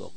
صدق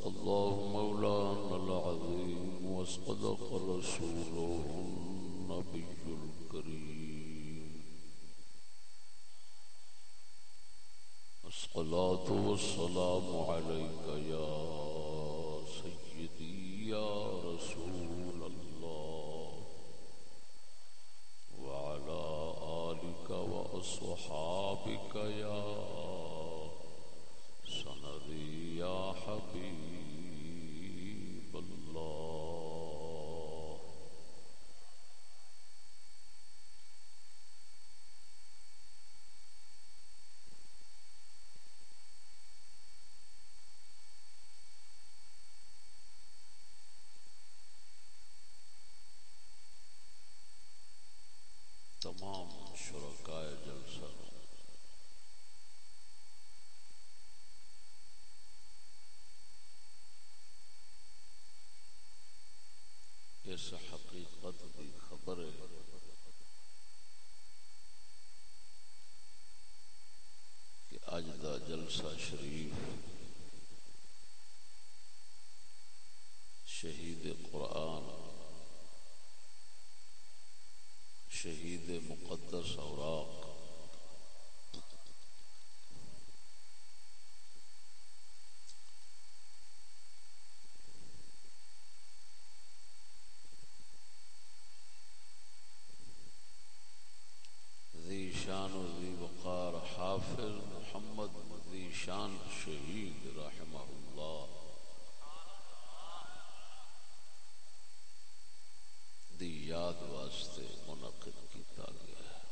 اج دا جلسہ شریف شہید قرآن شہید مقدس اوراق ذی شان و ذی وقار حافظ محمد ذی شان شہید رحمہ اللہ دی یاد واسطے منعقد کیتا گیا ہے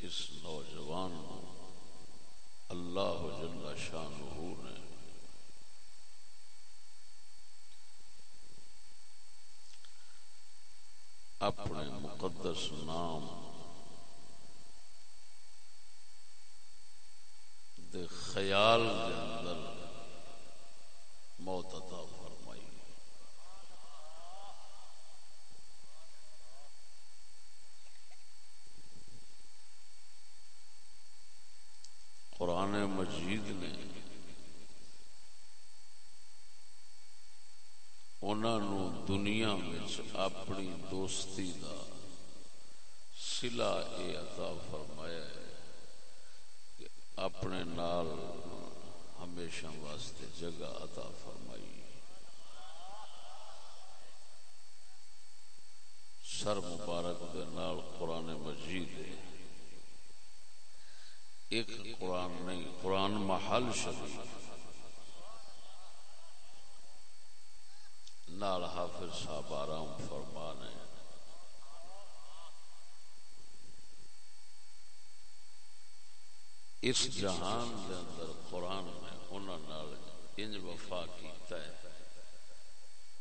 اس نوجوان نو اللہ جل شانہ نے اپنے مقدس نام دے خیال دے اندر موت عطا فرمائی قرآن مجید نے انہوں دنیا میں اپنی دوستی دا سلا اے عطا فرمایا ہے کہ اپنے نال ہمیشہ واسطے جگہ عطا فرمائی۔ سر مبارک دے نال قرآن مجید ہے۔ ایک قرآن نہیں، قرآن محل شریف۔ نال حافظ صاحب آرام فرمان ہے اس جہان دے اندر قرآن نے انہاں نال انج وفا کیتا ہے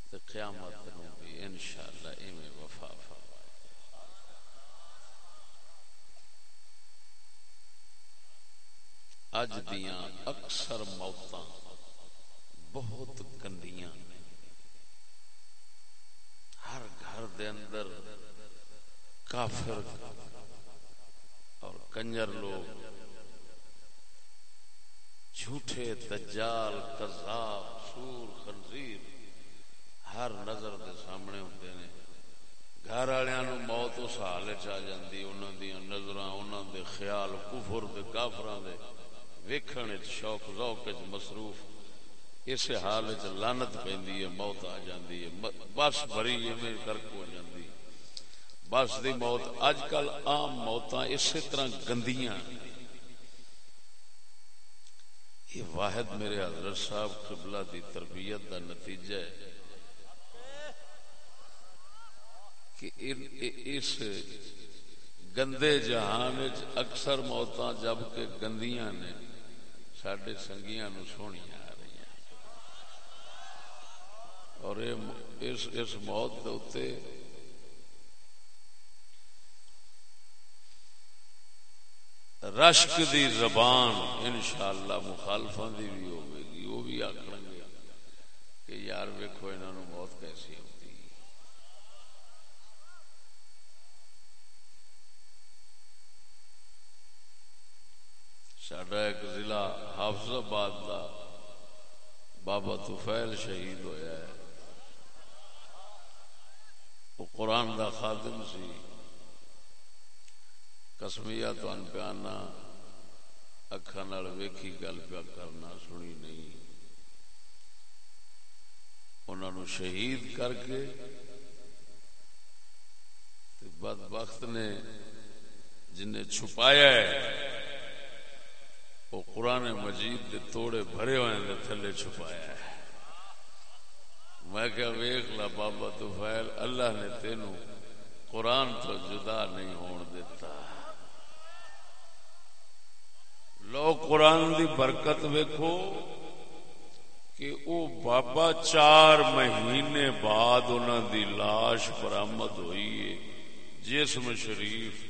تے قیامت نو بھی انشاءاللہ ایویں وفا فرمائے اج دیاں اکثر موتاں بہت گندیاں ہر گھر دے اندر کافر اور کنجر لوگ جھوٹے دجال، کذاب، سور، خنزیر ہر نظر دے سامنے ہوتے نے۔ گھر والوں موت اس حال چ جاندی، انہاں دی نظراں، انہاں دے خیال کفر دے کافراں دے ویکھن وچ شوق، ذوق وچ مصروف۔ اس حال لانت پہ موت آ جاتی ہے۔ بس بری ایویں کرک ہو جاتی بس دی موت اج کل عام موت اسی طرح گندیاں۔ یہ واحد میرے حضرت صاحب قبلہ دی تربیت دا نتیجہ ہے کہ اس گندے جہان اکثر موتاں جبکہ گندیاں نے سڈے سنگیاں نو سونیاں آ رہی ہیں۔ اور اس, اس موت دے رشک دی زبان انشاءاللہ مخالفاں دی بھی ہوے گی، وہ بھی آکھن گے کہ یار ویکھو انہاں نو موت کیسی ہوتی۔ ساڈا ایک ضلع حافظ آباد دا بابا طفیل شہید ہویا ہے۔ وہ قرآن دا خادم سی۔ کسمیا تو ان پیانا اکھا نال ویکھی گل پیا کرنا سنی نہیں انہوں شہید کر کے بد وقت نے جن چھپایا ہے وہ قرآن مجید دے توڑے بھرے ہوئے دے تھلے چھپایا ہے میں کیا ویخ لا بابا تو فیل اللہ نے تینوں قرآن تو جدا نہیں ہون دیتا لو قرآن دی برکت ویکھو کہ او بابا چار مہینے بعد انہوں دی لاش برآمد ہوئی ہے۔ جسم شریف،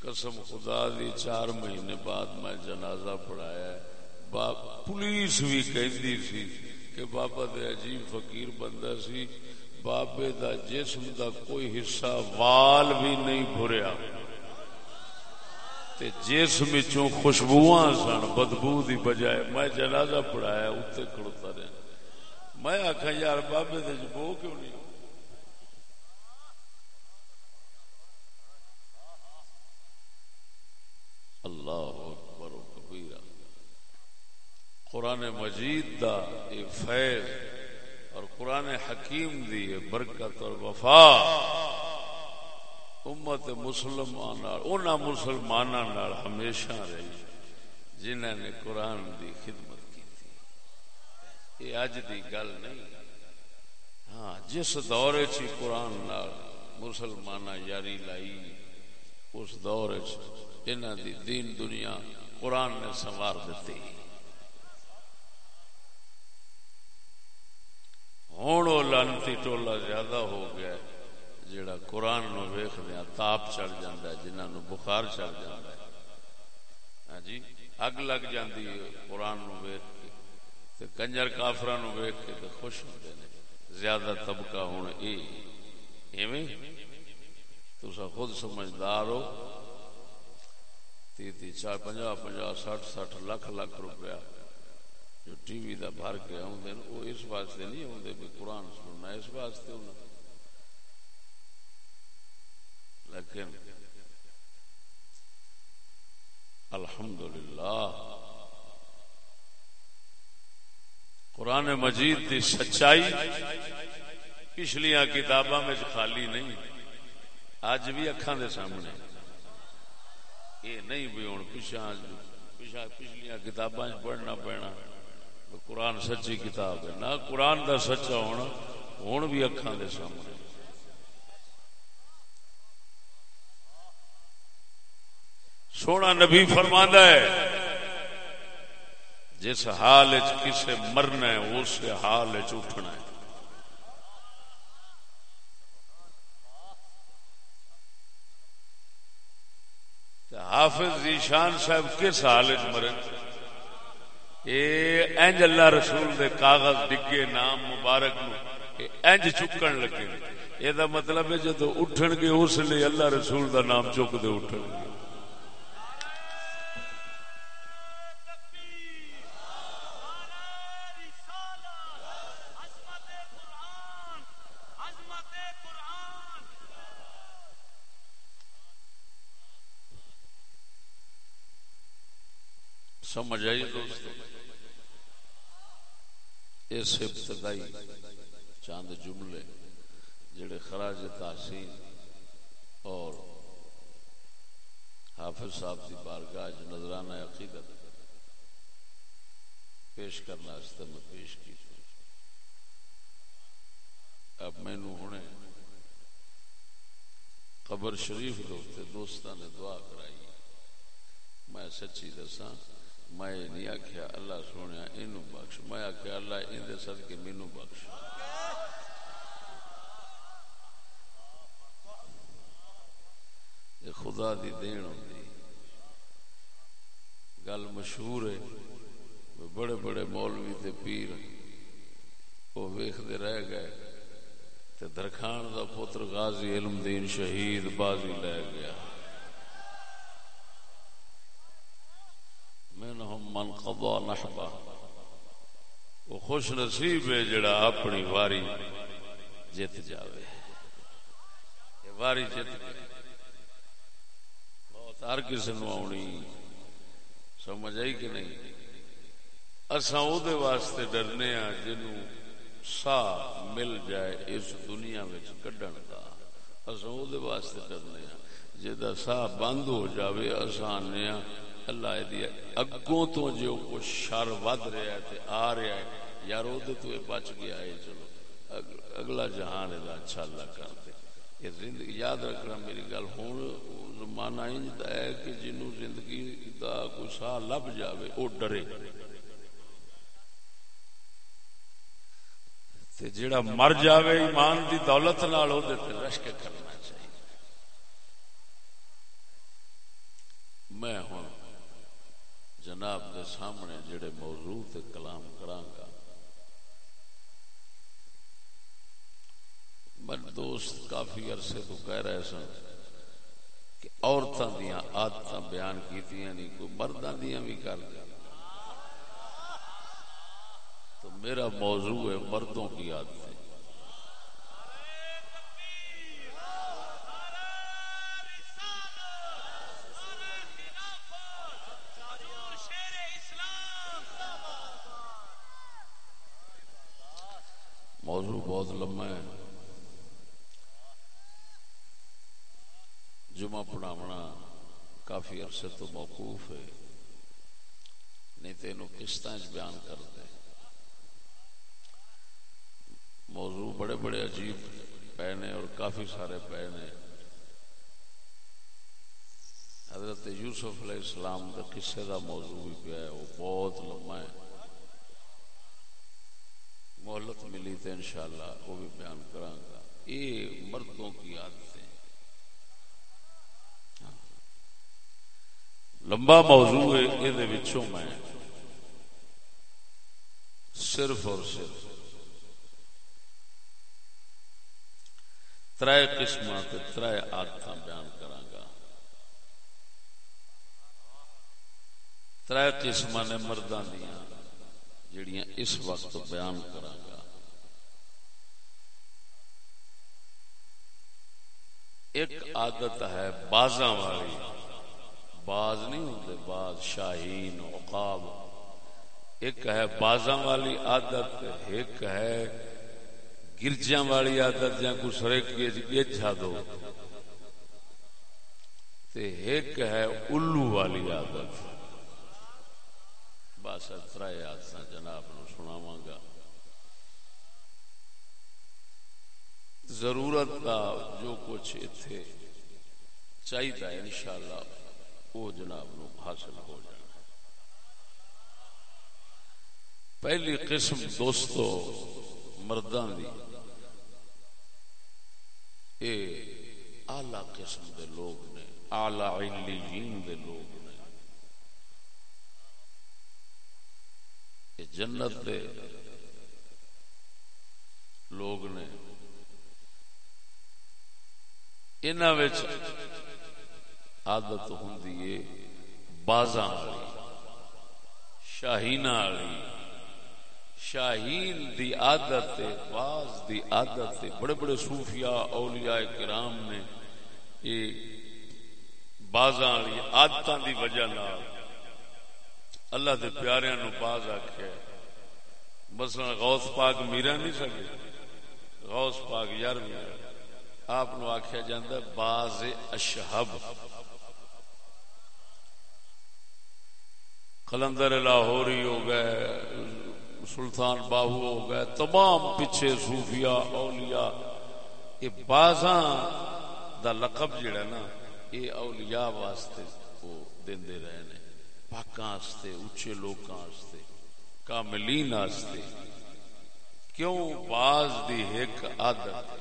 قسم خدا دی، چار مہینے بعد میں جنازہ پڑھایا ہے۔ پولیس بھی کہندی سی کہ بابا دے عجیب فقیر بندہ سی۔ بابے دا جسم دا کوئی حصہ وال بھی نہیں بھریا۔ جس مچوں خوشبو سن، بدبو دی بجائے میں جنازہ پڑھایا اتنے کھڑوتا رہا میں آخا یار بابے دے بو کیوں نہیں؟ اللہ اکبر و کبیرہ۔ قرآن مجید دا یہ فیض اور قرآن حکیم دی برکت اور وفا۔ امت مسلمان مسلمان ہمیشہ رہی جنہ نے قرآن دی خدمت کی تھی۔ یہ اج دی گل نہیں۔ ہاں جس دور چی قرآن مسلمان یاری لائی، اس دور انہ دی دین دنیا قرآن نے سنوار دیتی۔ ہوں، وہ لانتی ٹولا زیادہ ہو گیا۔ ہے جڑا قرآن نو ویخ دیا ہاں، تاپ چڑھ جاتا ہے جنہوں بخار چڑھ جاتا ہے۔ ہاں جی اگ لگ جاتی ہے قرآن نو ویخ کے، تے کنجر کافر نو ویخ کے تے خوش ہوتے ہیں زیادہ طبقہ ہوں ایویں؟ تسا خود سمجھدار ہو۔ تی تی چار پنجا پنجا سٹھ سٹھ لکھ لکھ روپیہ جو ٹی وی دا بھر کے آدھے وہ اس واسطے نہیں آدھے بھی قرآن سننا، اس واسطے انہوں لیکن الحمدللہ، قرآن مجید کی سچائی پچھلیا کتاباں میں خالی نہیں اج بھی اکھان دے سامنے۔ یہ نہیں بھی ہوں پچھا پچھلیا کتاباں پڑھنا پینا۔ قرآن سچی کتاب ہے، نہ قرآن دا سچا ہونا ہوں بھی اکھان دے سامنے۔ سونا نبی فرما ہے، جس حال کسے مرنا ہے، اس حال اٹھنا ہے۔ حافظ ذیشان صاحب کس حال مرن؟ اے انج اللہ رسول دے کاغذ ڈگے نام مبارک نو انج چکن لگے۔ یہ مطلب ہے جدو اٹھن گے، اس لیے اللہ رسول دا نام چک دے اٹھن گے۔ سمجھ آئی دوستو اس ابتدائی چاند جملے جڑے خراج تحسین اور حافظ صاحب کی بارگاہ نظرانہ عقیدت پیش کرنا میں پیش کی۔ اب مینو ہوں قبر شریف کے دوستان نے دعا کرائی۔ میں سچی دسا میں نہیں آخیا اللہ سونے یہ بخش۔ میں آخیا اللہ اندر سد کے مینو بخش۔ یہ خدا دی دین ہوتی گل مشہور ہے۔ بڑے بڑے مولوی تے پیر وہ ویختے رہ گئے۔ تے درخان دا پتر غازی علم دین شہید بازی لے گیا منہم من قضا نحبا وہ خوش نصیب ہے جڑا اپنی واری جت جاوے۔ واری جت گئے بہت ہر کسی نو آنی۔ سمجھ آئی کہ نہیں؟ اساں او دے واسطے ڈرنے ہاں جنوں سا مل جائے اس دنیا وچ کڈن کا اصل واسطے کرنے جا سا بند ہو جائے آسان اللہ دی اگوں تو جو کچھ شر ود رہا ہے آ رہا ہے، یار وہ تو بچ گیا ہے، چلو اگلا جہان یہ اچھا اللہ کر دے یہ زندگی، یاد رکھنا میری گل ہوں زمانہ انج ہے کہ جنوں زندگی دا کوئی سا لب جاوے وہ ڈرے. تے جڑا مر جاوے، ایمان دی دولت نال او دے تے رشک کرنا چاہیے. میں ہوں جناب دے سامنے جڑے موضوع تے کلام کراں گا میں دوست کافی عرصے تو کہہ رہے سن کہ عورتاں دیاں عادتاں بیان کیتیاں نہیں، کوئی مرداں دیاں بھی کر دیا۔ تو میرا موضوع ہے مردوں کی عادتیں موضوع بہت لمبا ہے۔ جمعہ پڑھاونا کافی عرصے تو موقوف ہے۔ نہیں تینوں قسط بیان کرتے؟ موضوع بڑے بڑے عجیب پے نے اور کافی سارے پے نے حضرت یوسف علیہ السلام کا قصے کا موضوع بھی پیا ہے، وہ بہت لمبا ہے۔ مہلت ملی تو انشاءاللہ وہ بھی بیان کرا گا۔ یہ مردوں کی عادتیں۔ لمبا موضوع ہے، یہ میں صرف اور صرف تر قسم تر آدت بیان کرا تر قسم نے مردوں دیا جڑیاں اس وقت بیان کرا ایک عادت ہے بازاں والی۔ باز نہیں ہوتے باز شاہین، عقاب۔ ایک ہے بازاں والی عادت، ایک ہے گرجا والی عادت یا کچھ گیچا دو۔ ایک ہے الو والی عادت۔ بس اتر آدت جناب نو سناوا گا۔ ضرورت کا جو کچھ اتے چاہیے ان شاء اللہ وہ جناب نو حاصل ہو جائے پہلی قسم دوستو مردان دی۔ آلہ قسم دے لوگ نے آلہ علیین دے لوگ نے یہ جنت دے لوگ نے ان عادت ہوں بازاں شاہینہ والی۔ شاہین دی عادت باز دی عادت بڑے بڑے صوفیاء، اولیاء کرام نے یہ بازاں والی عادتاں دی وجہ نال اللہ دے پیاریاں نو باز آکھیا مثلا غوث پاک میرا نہیں سکے۔ غوث پاک یار میرا۔ آپ آخیا جا باز اشہب۔ کلندر لاہوری ہو گئے، سلطان باہو ہو گئے، تمام پیچھے صوفیاء، اولیاء۔ یہ بازاں دا لقب جڑا نا، یہ اولیاء واسطے وہ دیندے رہے نے۔ پاکاں واسطے اونچے لوکاں واسطے کاملین واسطے کیوں باز دی ایک عادت؟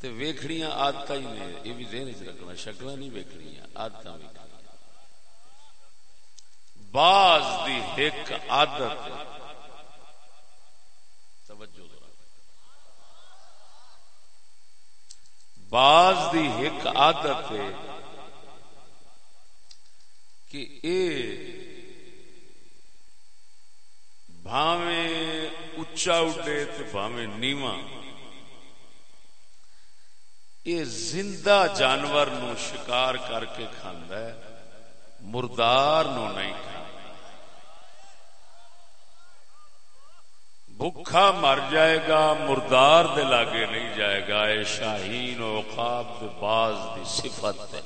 تے ویکھڑیاں عادتاں ہی نے، یہ بھی ذہن وچ رکھنا، شکلاں نہیں ویکھڑیاں عادتاں ویکھڑیاں باز دی ایک عادت۔ توجہ باز دی ایک عادت ہے۔ کہ اے بھاویں اچا اڈے تو بھاویں نیواں۔ یہ زندہ جانور نو شکار کر کے کھانا ہے، مردار نو نہیں کھانا بھوکا مر جائے گا، مردار دے لاگے نہیں جائے گا۔ اے شاہین و عقاب دے باز دی صفت۔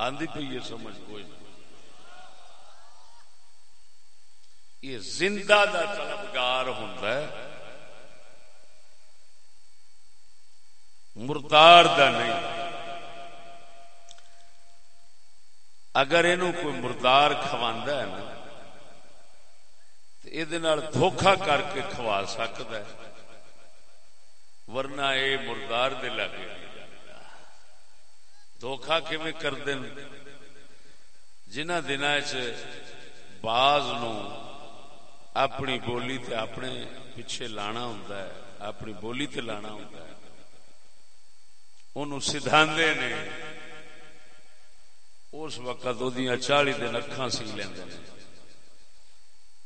آندھی پہ یہ سمجھ کوئی نہیں۔ یہ زندہ دا طلبگار ہوندا ہے، مردار دا نہیں۔ اگر یہ کوئی مردار کھوانا ہے نا، تو یہ دھوکھا کر کے کھوا سکتا ہے۔ ورنہ یہ مردار دے لگے۔ دھوکھا کیویں کر دین جنہ دن باز نو اپنی بولی تے اپنے پیچھے لانا ہوں اپنی بولی تے لانا ہوں انہوں سدھاندے نے، اس وقت چالی دن اکھا سی لیندے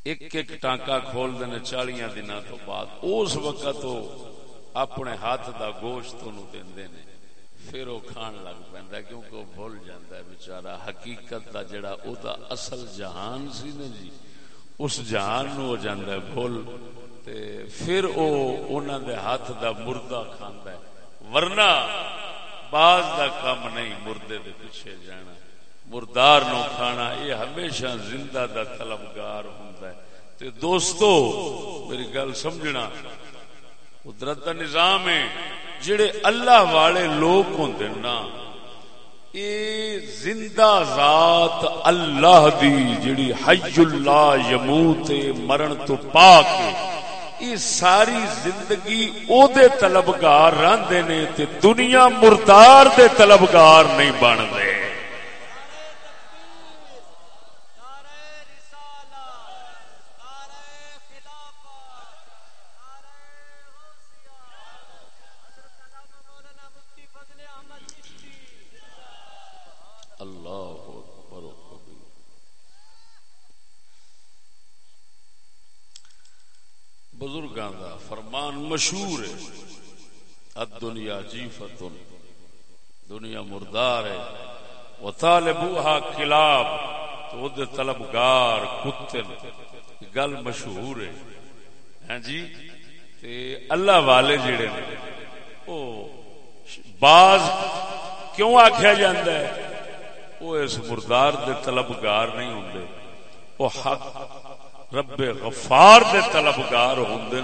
ایک ایک ٹانکا کھول دینے چالیاں دن تو بعد۔ اس وقت تو اپنے ہاتھ دا گوشت دیندے نے۔ پھر وہ کھان لگ پہ کیونکہ وہ بھول جاتا ہے بچارا حقیقت دا جڑا او دا اصل جہان سی نا جی اس جہان نو ہو جاتا ہے، بھول۔ تے پھر او انہوں دے ہاتھ دا مردہ کھاندا ہے۔ ورنہ باز دا کام نہیں، مردے دے پیچھے جانا۔ مردار نو کھانا، یہ ہمیشہ زندہ دا طلبگار ہوندا ہے۔ تے دوستو، میری گل سمجھنا، قدرت دا نظام ہے۔ جڑے اللہ والے لوگ ہوں نا، اے زندہ ذات اللہ دی جڑی حی اللہ یموت مرن تو پاک یہ ساری زندگی او دے طلبگار رہندے نے تے دنیا مردار دے طلبگار نہیں بن دے مشہور ہے۔ اد دنیا جیفتن دنیا مردار ہے۔ وہ طالبوہا کلاب تو وہ طلبگار، کتن۔ گل مشہور ہے۔ ہاں جی؟ تے اللہ والے جڑے نے، او باز کیوں آخیا جاندہ ہے؟ وہ اس مردار دے طلبگار نہیں ہوندے۔ وہ حق رب غفار دے طلبگار ہوندے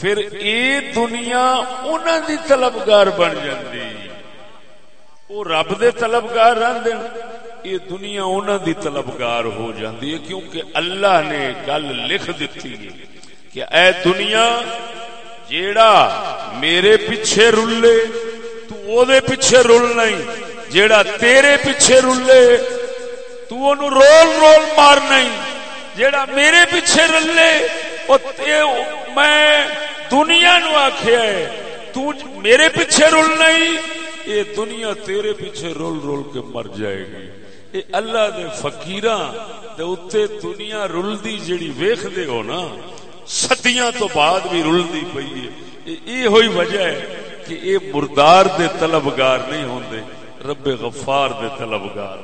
پھر اے دنیا انہوں دی طلبگار بن جاندی۔ وہ رب دے طلبگار رہندے یہ دنیا انہوں دی طلبگار ہو جاندی ہے کیونکہ اللہ نے گل لکھ دیتی ہے کہ اے دنیا، جیڑا میرے پیچھے رلے، تو او دے پیچھے رول نہیں۔ جیڑا تیرے پیچھے رلے، تو انہوں رول رول مار نہیں۔ جیڑا میرے پیچھے رلے میں دنیا نو آخیا تو میرے پیچھے رول نہیں یہ دنیا تیرے پیچھے رول رول کے مر جائے گی یہ اللہ دے فقیراں دے اتے دنیا رلدی جڑی ویخ دے ہو نا صدیاں تو بعد بھی رلدی پئی ہے یہ ہوئی وجہ ہے کہ یہ مردار دے طلبگار نہیں ہوندے رب غفار دے طلبگار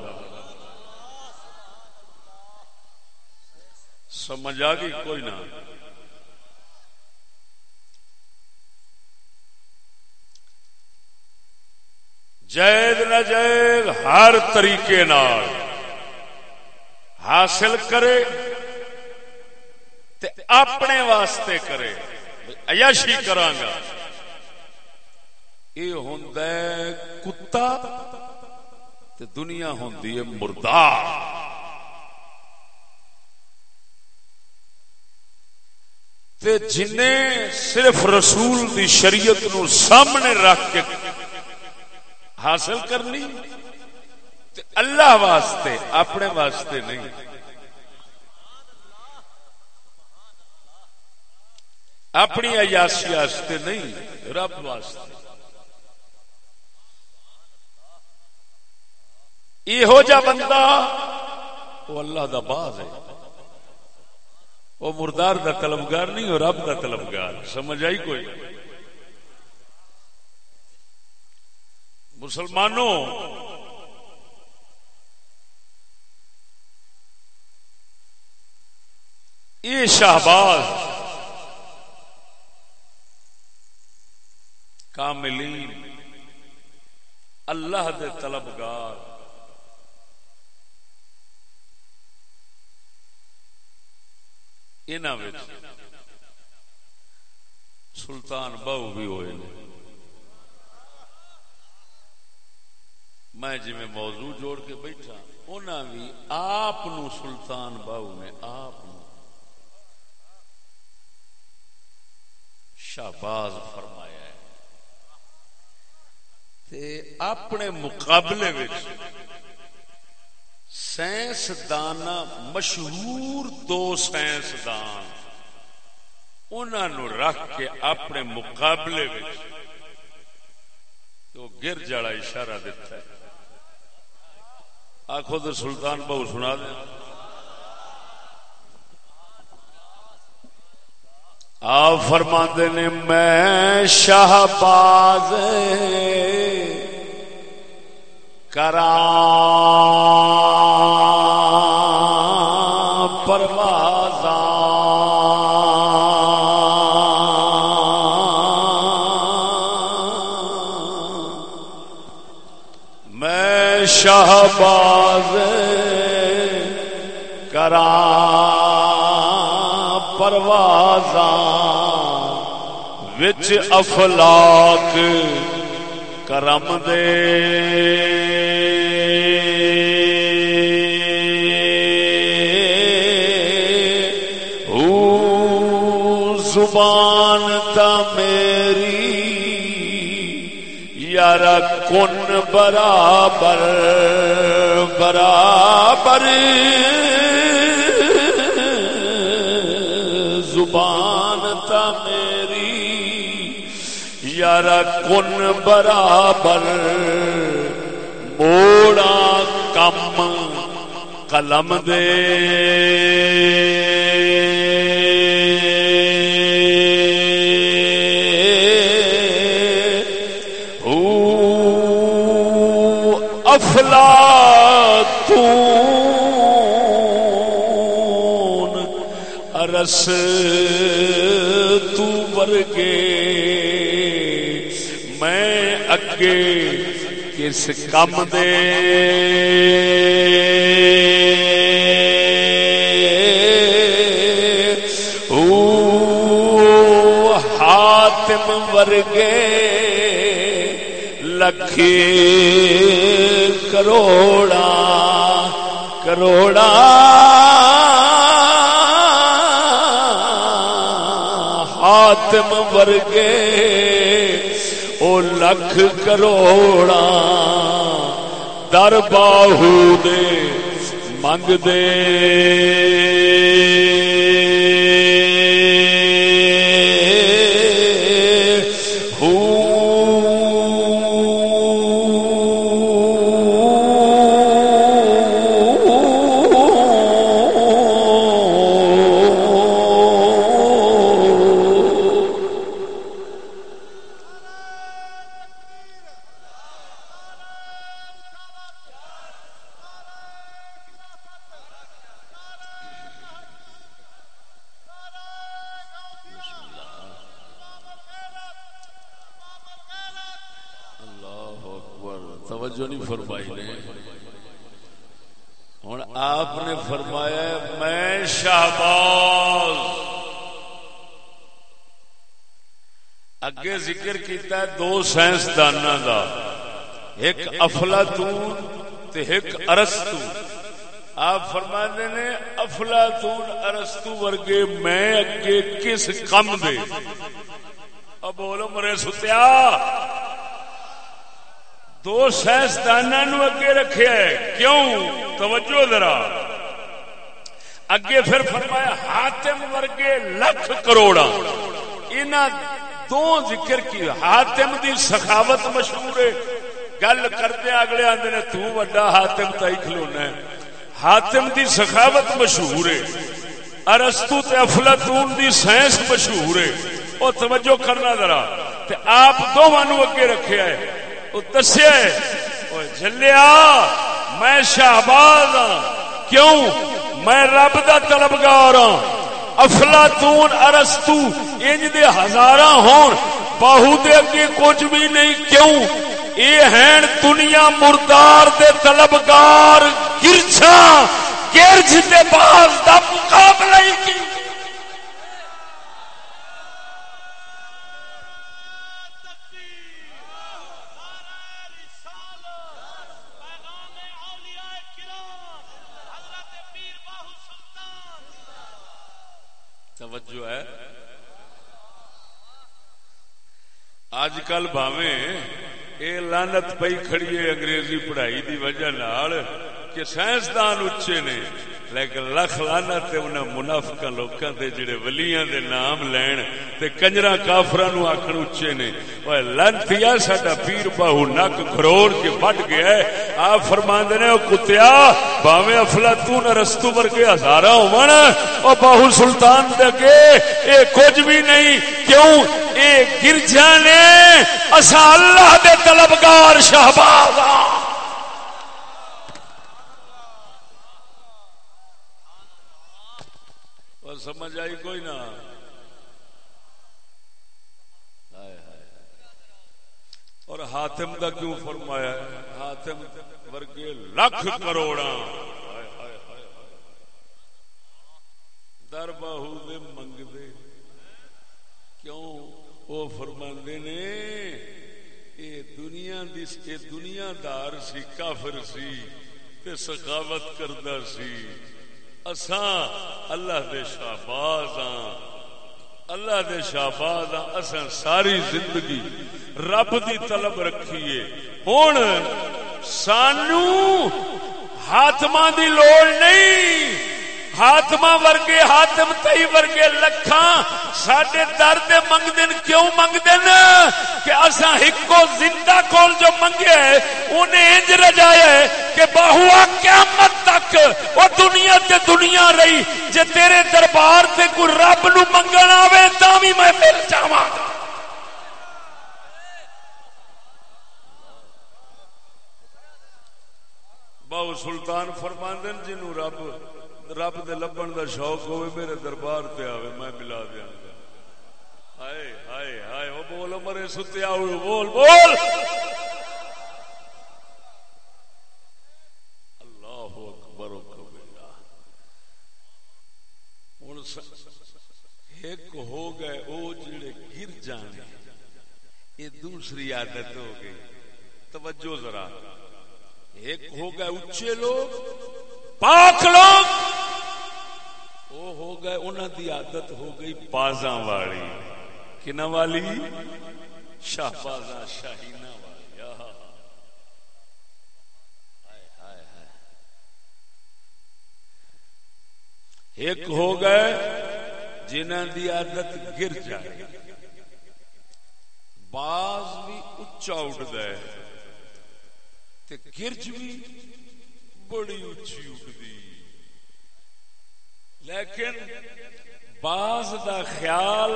سمجھ آ گئی؟ کوئی نہ. جید نہ جید، ہر طریقے نال حاصل کرے تے اپنے واسطے کرے. ایاشی کرانگا یہ ہوں کتا تے دنیا ہوں مردار. تے جنہیں صرف رسول دی شریعت نو سامنے رکھ کے حاصل کرنی اللہ واسطے، اپنے واسطے نہیں۔ اپنی عیاسی واسطے نہیں، رب واسطے۔ یہ جا بندہ، وہ اللہ دا باز ہے۔ وہ مردار دا طلبگار نہیں اور رب دا طلبگار سمجھ آئی کوئی؟ مسلمانوں، یہ شہباز کاملین، اللہ دے طلبگار۔ ان سلطان بہو بھی ہوئے میں جی میں موضوع جوڑ کے بیٹھا انہوں بھی آپ سلطان باؤ نے آپ شہباز فرمایا ہے تے اپنے مقابلے سائنسدان مشہور دو سائنسدان انہوں رکھ کے اپنے مقابلے تو گر جڑا اشارہ دیتا ہے۔ آخو تو سلطان بہو سنا دیں آ فرما نے، میں شہباز کرا میں شہباز کرا پروازا وچ افلاک کرم دے۔ کن برابر برابر۔ زبان تا میری یار کن برابر۔ موڑا کم قلم دے۔ افلا رس ورگے۔ میں اگے کس کم دے۔ ہاتم ورگے لکھی کروڑا کروڑا۔ ہاتم ورگے او لکھ کروڑا۔ در باہو دے منگ دے۔ توجہ نہیں فرمائی نے۔ ہوں آپ نے فرمایا میں شہباز۔ اگے ذکر کیتا ہے دو سائنسدان دا۔ ایک افلاطون تے ایک ارسطو آپ فرما نے، افلاطون ارسطو ورگے میں اگے کس کم دے؟ اب بولو مرے ستیا دو سائنسدان اگے رکھے کیوں؟ توجہ ذرا۔ اگے پھر فرمایا ہاتم ورگے لکھ کروڑا ان دو ذکر کی ہاتم دی سخاوت مشہور ہے۔ گل کرتے اگلے آدھے نے، تو وڈا ہاتم تائی کھلونا ہے۔ ہاتم دی سخاوت مشہور ہے۔ ارستو تے افلاطون دی سائنس مشہور ہے۔ او توجہ کرنا ذرا۔ تے آپ دونوں اگے رکھے ہے۔ دسیا جلیا میں شہباز ہاں کیوں؟ میں رب دا طلبگار ہاں۔ افلا تون ارستو، انج دے ہزار ہون، باہو دے اگے کچھ بھی نہیں، کیوں؟ اے ہیں دنیا مردار دے طلبگار گرچا گرج دے باز دا مقابلہ ہی کی اج کل باوے یہ لانت پی کھڑی ہے انگریزی پڑھائی دی وجہ نال کہ سائنسدان اچے نے لیکن لکھ لانا تے انہاں منافقاں لوکاں دے جڑے ولیاں دے نام لین تے کنجرا کافراں نو آکھن اچے نے اوے لنتیا ساڈا پیر باہو نک کروڑ کے پھٹ گیا ہے۔ آپ فرماندے نے او کتیا، باویں افلاطون رستو ورگے ہزاراں ہون او باہو سلطان دے کے اے کچھ بھی نہیں، کیوں؟ اے گرجا نے اسا اللہ دے طلبگار شہباز سمجھ آئی کوئی نہ؟ اور ہاتم کا کیوں فرمایا ہاتم ورگے لکھ کروڑا در باہو دے منگ دے کیوں؟ وہ فرماندے نے، اے دنیا دی، اے دنیا دار سی، کافر سی، تے سخاوت کردا سی۔ اساں اللہ دے شہباز ہاں۔ اللہ دے شہباز ہاں۔ اساں ساری زندگی رب دی طلب رکھیے۔ ہن سانو ہاتما دی لوڑ نہیں۔ ہاتما ورگے ہاتم تئی ورگے لکھاں، ساڈے درد منگ کیوں منگ کہ اسا ہکو زندہ کول جو منگے، انہیں انج رجایا ہے کہ باہوا قیامت تک وہ دنیا تے دنیا رہی، جے تیرے دربار تے کوئی رب نو منگن آوے تا بھی میں مل جاواں باہو سلطان فرماندن، جنوں رب رب دے لبن دا شوق ہوئے، میرے دربار تے آوے، میں ملا دیا۔ ہائے ہائے ہائے وہ بول، مرے ستیا ہوئے بول بول۔ اللہ اکبر و کبیرہ۔ ایک ہو گئے، او جڑے گر جانے یہ دوسری عادت ہو گئی۔ توجہ ذرا۔ ایک ہو گئے اچھے لوگ، پاک لوگ۔ وہ ہو گئے انہوں دی عادت ہو گئی بازاں والی۔ کنا والی؟ شاہ بازاں شاہینا والی ایک ہو گئے جنہ دی عادت گر جائے۔ باز بھی اچا اٹھ گئے گرج بھی بڑی اچھی اٹھ دی لیکن باز دا خیال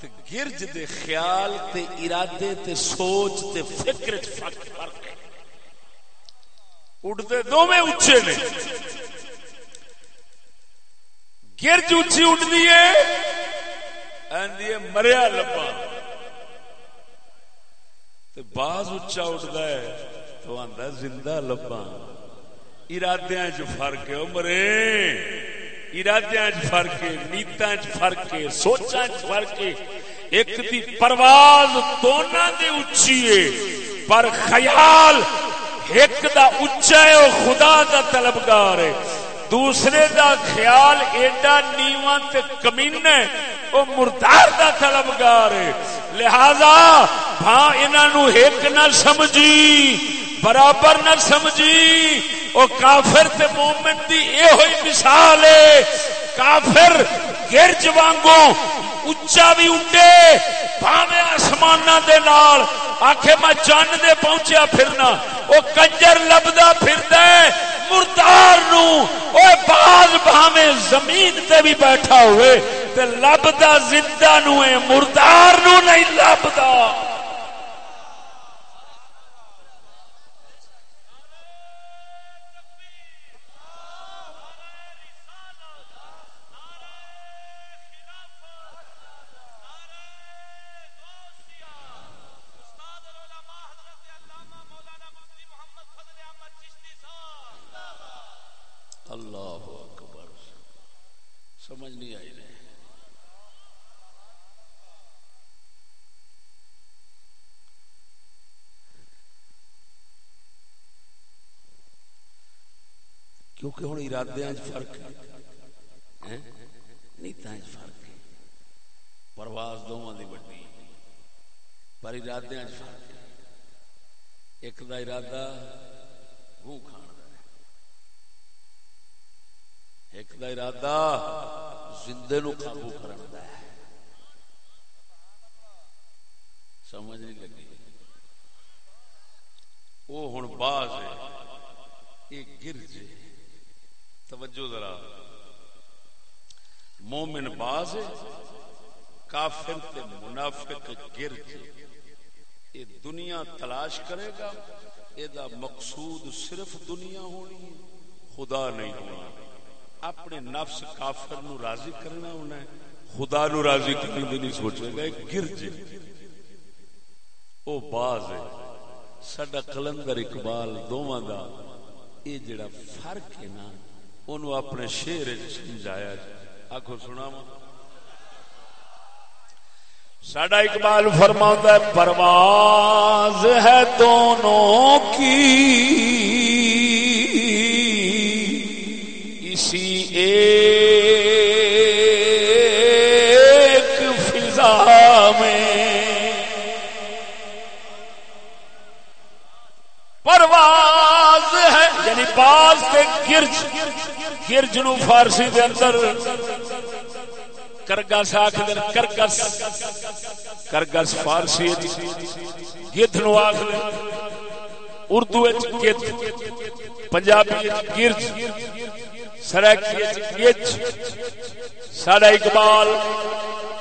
تے گرج دے خیال تے ارادے تے سوچ تے فکر فرق اٹھتے دو میں اچھے نے۔ گرج اچھی اٹھ دیے مریا لبا۔ باز اچا اٹھتا ہے تو آتا زندہ لبا ارادیا چ فرق ہے۔ مرے۔ ارادیا فرق ہے نیتا فرق ہے سوچا چ فرق ہے ایک دی پرواز دونوں دی اچھی ہے، پر خیال ایک دا اچا ہے وہ خدا دا طلبگار ہے۔ دوسرے دا خیال ایڈا نیواں تے کمینہ ہے وہ مردار دا طلبگار ہے۔ لہذا ہاں انہوں ایک نہ سمجھی، برابر نہ سمجھی۔ وہ کافر تے مومن دی اے ہوئی مثال ہے۔ کافر گرج وانگو اچا بھی اڈے بھاوے آسمان دے نال۔ آخے میں چند دے پہنچیا پھرنا۔ وہ کنجر لبدا پھردا ہے، مردار نو۔ او باز بھاوے زمین تے بھی بیٹھا ہوئے۔ تے لبدا زندہ نو ہے، مردار نو نہیں لبدا اللہ اکبر سمجھ نہیں آئی نہیں کیونکہ ہوں ارادے فرق ہے۔ نیتا فرق ہے۔ پرواز دونوں کی وڈی پر ارادے فرق ہے۔ ایک دا ارادہ گوں کھان ایک دا ارادہ زندے نو قابو کرن دا ہے۔ سمجھ نہیں لگی۔ وہ ہن باز ہے یہ گرج ہے۔ توجہ ذرا۔ مومن باز کافر تے منافق گرج یہ دنیا تلاش کرے گا یہ مقصود صرف دنیا ہونی ہے، خدا نہیں ہونا۔ اپنے نفس کافر نو راضی کرنا ہونا ہے، خدا نو راضی کرنے کی نہیں سوچے گا گرج او باز ہے۔ سڈا کلندر اقبال دونوں دا یہ جڑا فرق ہے نا انہوں اپنے شیر سمجھایا آخو سنا سڈا اقبال فرما ہے پرواز ہے دونوں کی۔ ہے یعنی باز گرج گرج نو فارسی دے اندر کرگس آخ کرگس کرگس فارسی گدھ نو آخ اردو گدھ، پنجابی گرج سڈا اقبال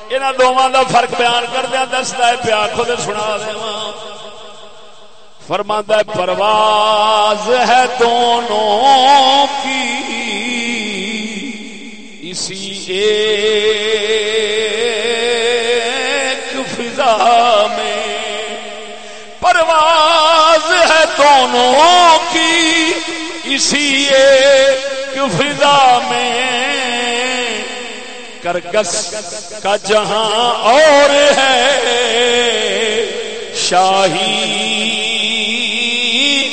ان دونوں کا فرق بیان کردیا دستا ہے، پیا خود سنا دیا فرماندہ پرواز ہے دونوں کی۔ اسی ایک فضا میں پرواز ہے دونوں کی۔ اسی ایک فضا میں کرگس کا جہاں اور ہے، شاہی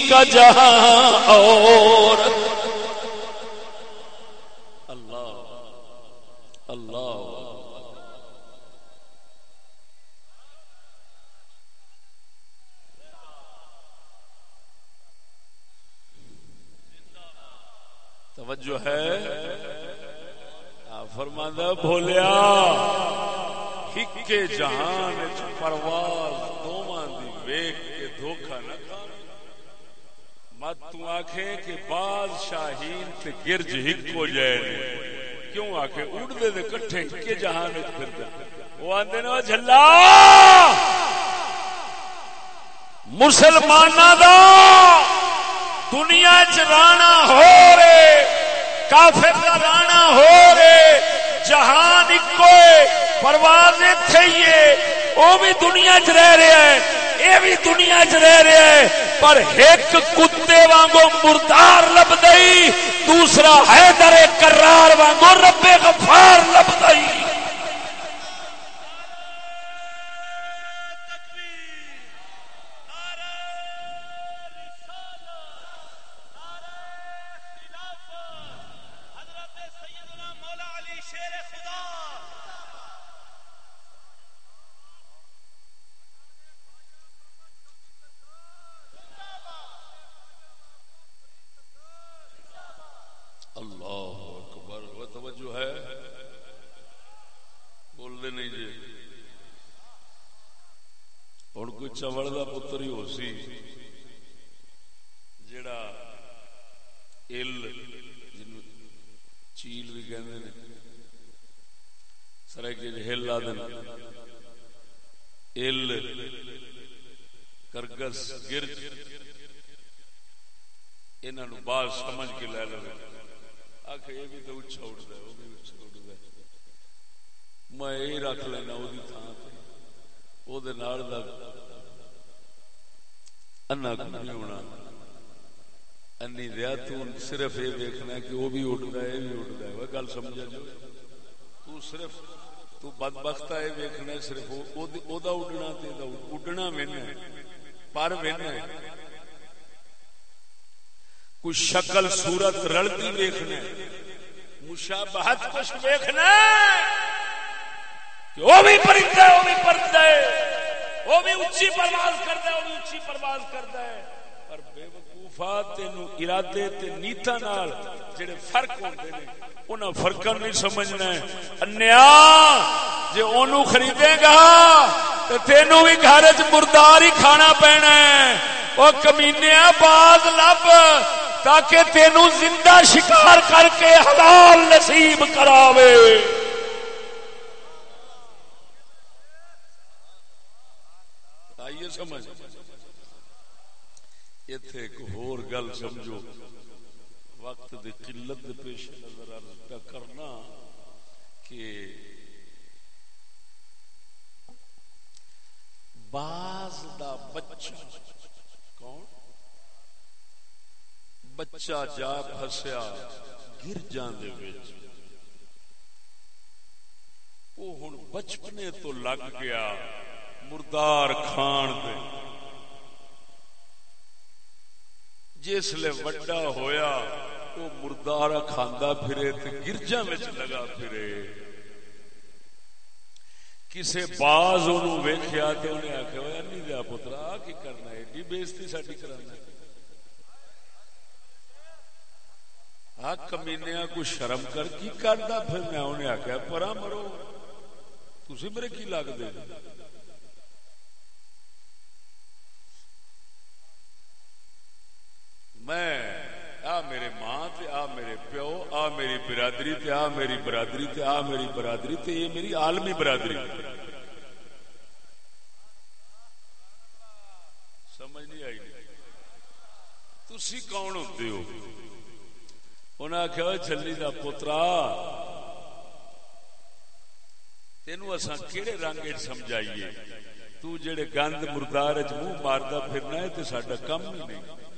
کا جہاں اور اللہ اللہ۔ توجہ ہے؟ فرماندہ بولیا ہکے جہان پرواز دوواں دی ویک کے دھوکا نہ مت تو آکھے کہ باز شاہین تے گرج ہک ہو جائے کیوں آکھے اڑ دے دے کٹھے ہکے جہان وچ پھر دے وہ آندے نے جھلا! مسلماناں دا دنیا چ رانا ہو رے، کافر دا رانا ہو رے، جہان اکو پرواز اتھے ہی ہے وہ بھی دنیا چ رہ رہا ہے یہ بھی دنیا چ رہ رہا ہے، پر ایک کتے وانگو مردار لب دئی دوسرا ہے در کرار وانگو ربے غفار لب دئی چوڑ کا پتر ہی ہو سی۔ جڑا ال چیل بھی کہ سرائے ہل لا دین ال کرگس گرج انہوں بال سمجھ کے لے لو۔ آخ یہ بھی تو اچھا اٹھتا ہے، وہ بھی اچھا اٹھتا ہے۔ میں یہ رکھ لینا، وہ تھان وہ انا کو نہیں ہونا؟ انی دیا تو صرف یہ دیکھنا کہ وہ بھی اٹھتا ہے، یہ بھی اٹھتا ہے۔ وہ گل سمجھا جو تو صرف، تو بدبخت ہے دیکھنا ہے صرف او دا اڈنا تے دا اڈنا وینا پر وینا کوئی شکل، صورت رلتی دیکھنا ہے۔ مشابہت کچھ دیکھنا کہ وہ بھی پرندہ ہے، وہ بھی پرندہ ہے۔ وہ بھی اچھی پرواز کرتا ہے وہ بھی اچھی پرواز کرتا ہے پر بے وقوفا تینو ارادے تے نیتا نال جڑے فرق ہوندے نے، انہاں فرقاں نہیں سمجھنا ہے۔ انیا، جے اونوں خریدے گا تے تینو بھی گھر وچ مردار ہی کھانا پینا ہے۔ او کمینیا باز لب تاکہ تینو زندہ شکار کر کے حلال نصیب کراوے۔ سمجھ۔ اتے ایک ہور گل سمجھو۔ وقت دی قلت دے پیش نظر عرض پہ کرنا کہ باز دا بچہ کون؟ بچہ جا پھسیا، گر جان دے وچ۔ وہ ہن بچپنے تو لگ گیا۔ مردار کھان دے۔ جس لے وڈا ہویا وہ مردار کھاندا پھرے تے گرجا وچ لگا پھرے۔ کسے باز اونوں ویکھیا تے اونے آکھیا اوے نہیں دیا پترا کی کرنا ہے؟ ایڈی بےزتی ساڈی کرانا ہے۔ آ کمینیا کو شرم کر کی کردا پھر میں انہیں آخیا پرا مرو تھی میرے کی لگ دے میں آ میرے ماں تے آ میرے پیو، آ میری برادری تے، آ میری برادری تے، آ میری برادری تے، یہ میری عالمی برادری۔ سمجھ نہیں آئی۔ تھی کون ہوتے ہو؟ انہیں آخیا چلی کا پوترا، تینوں اصا کہڑے رنگ سمجھائیے؟ تو جڑے گند، مردار منہ مارتا پھرنا ہے تو سڈا کم ہی نہیں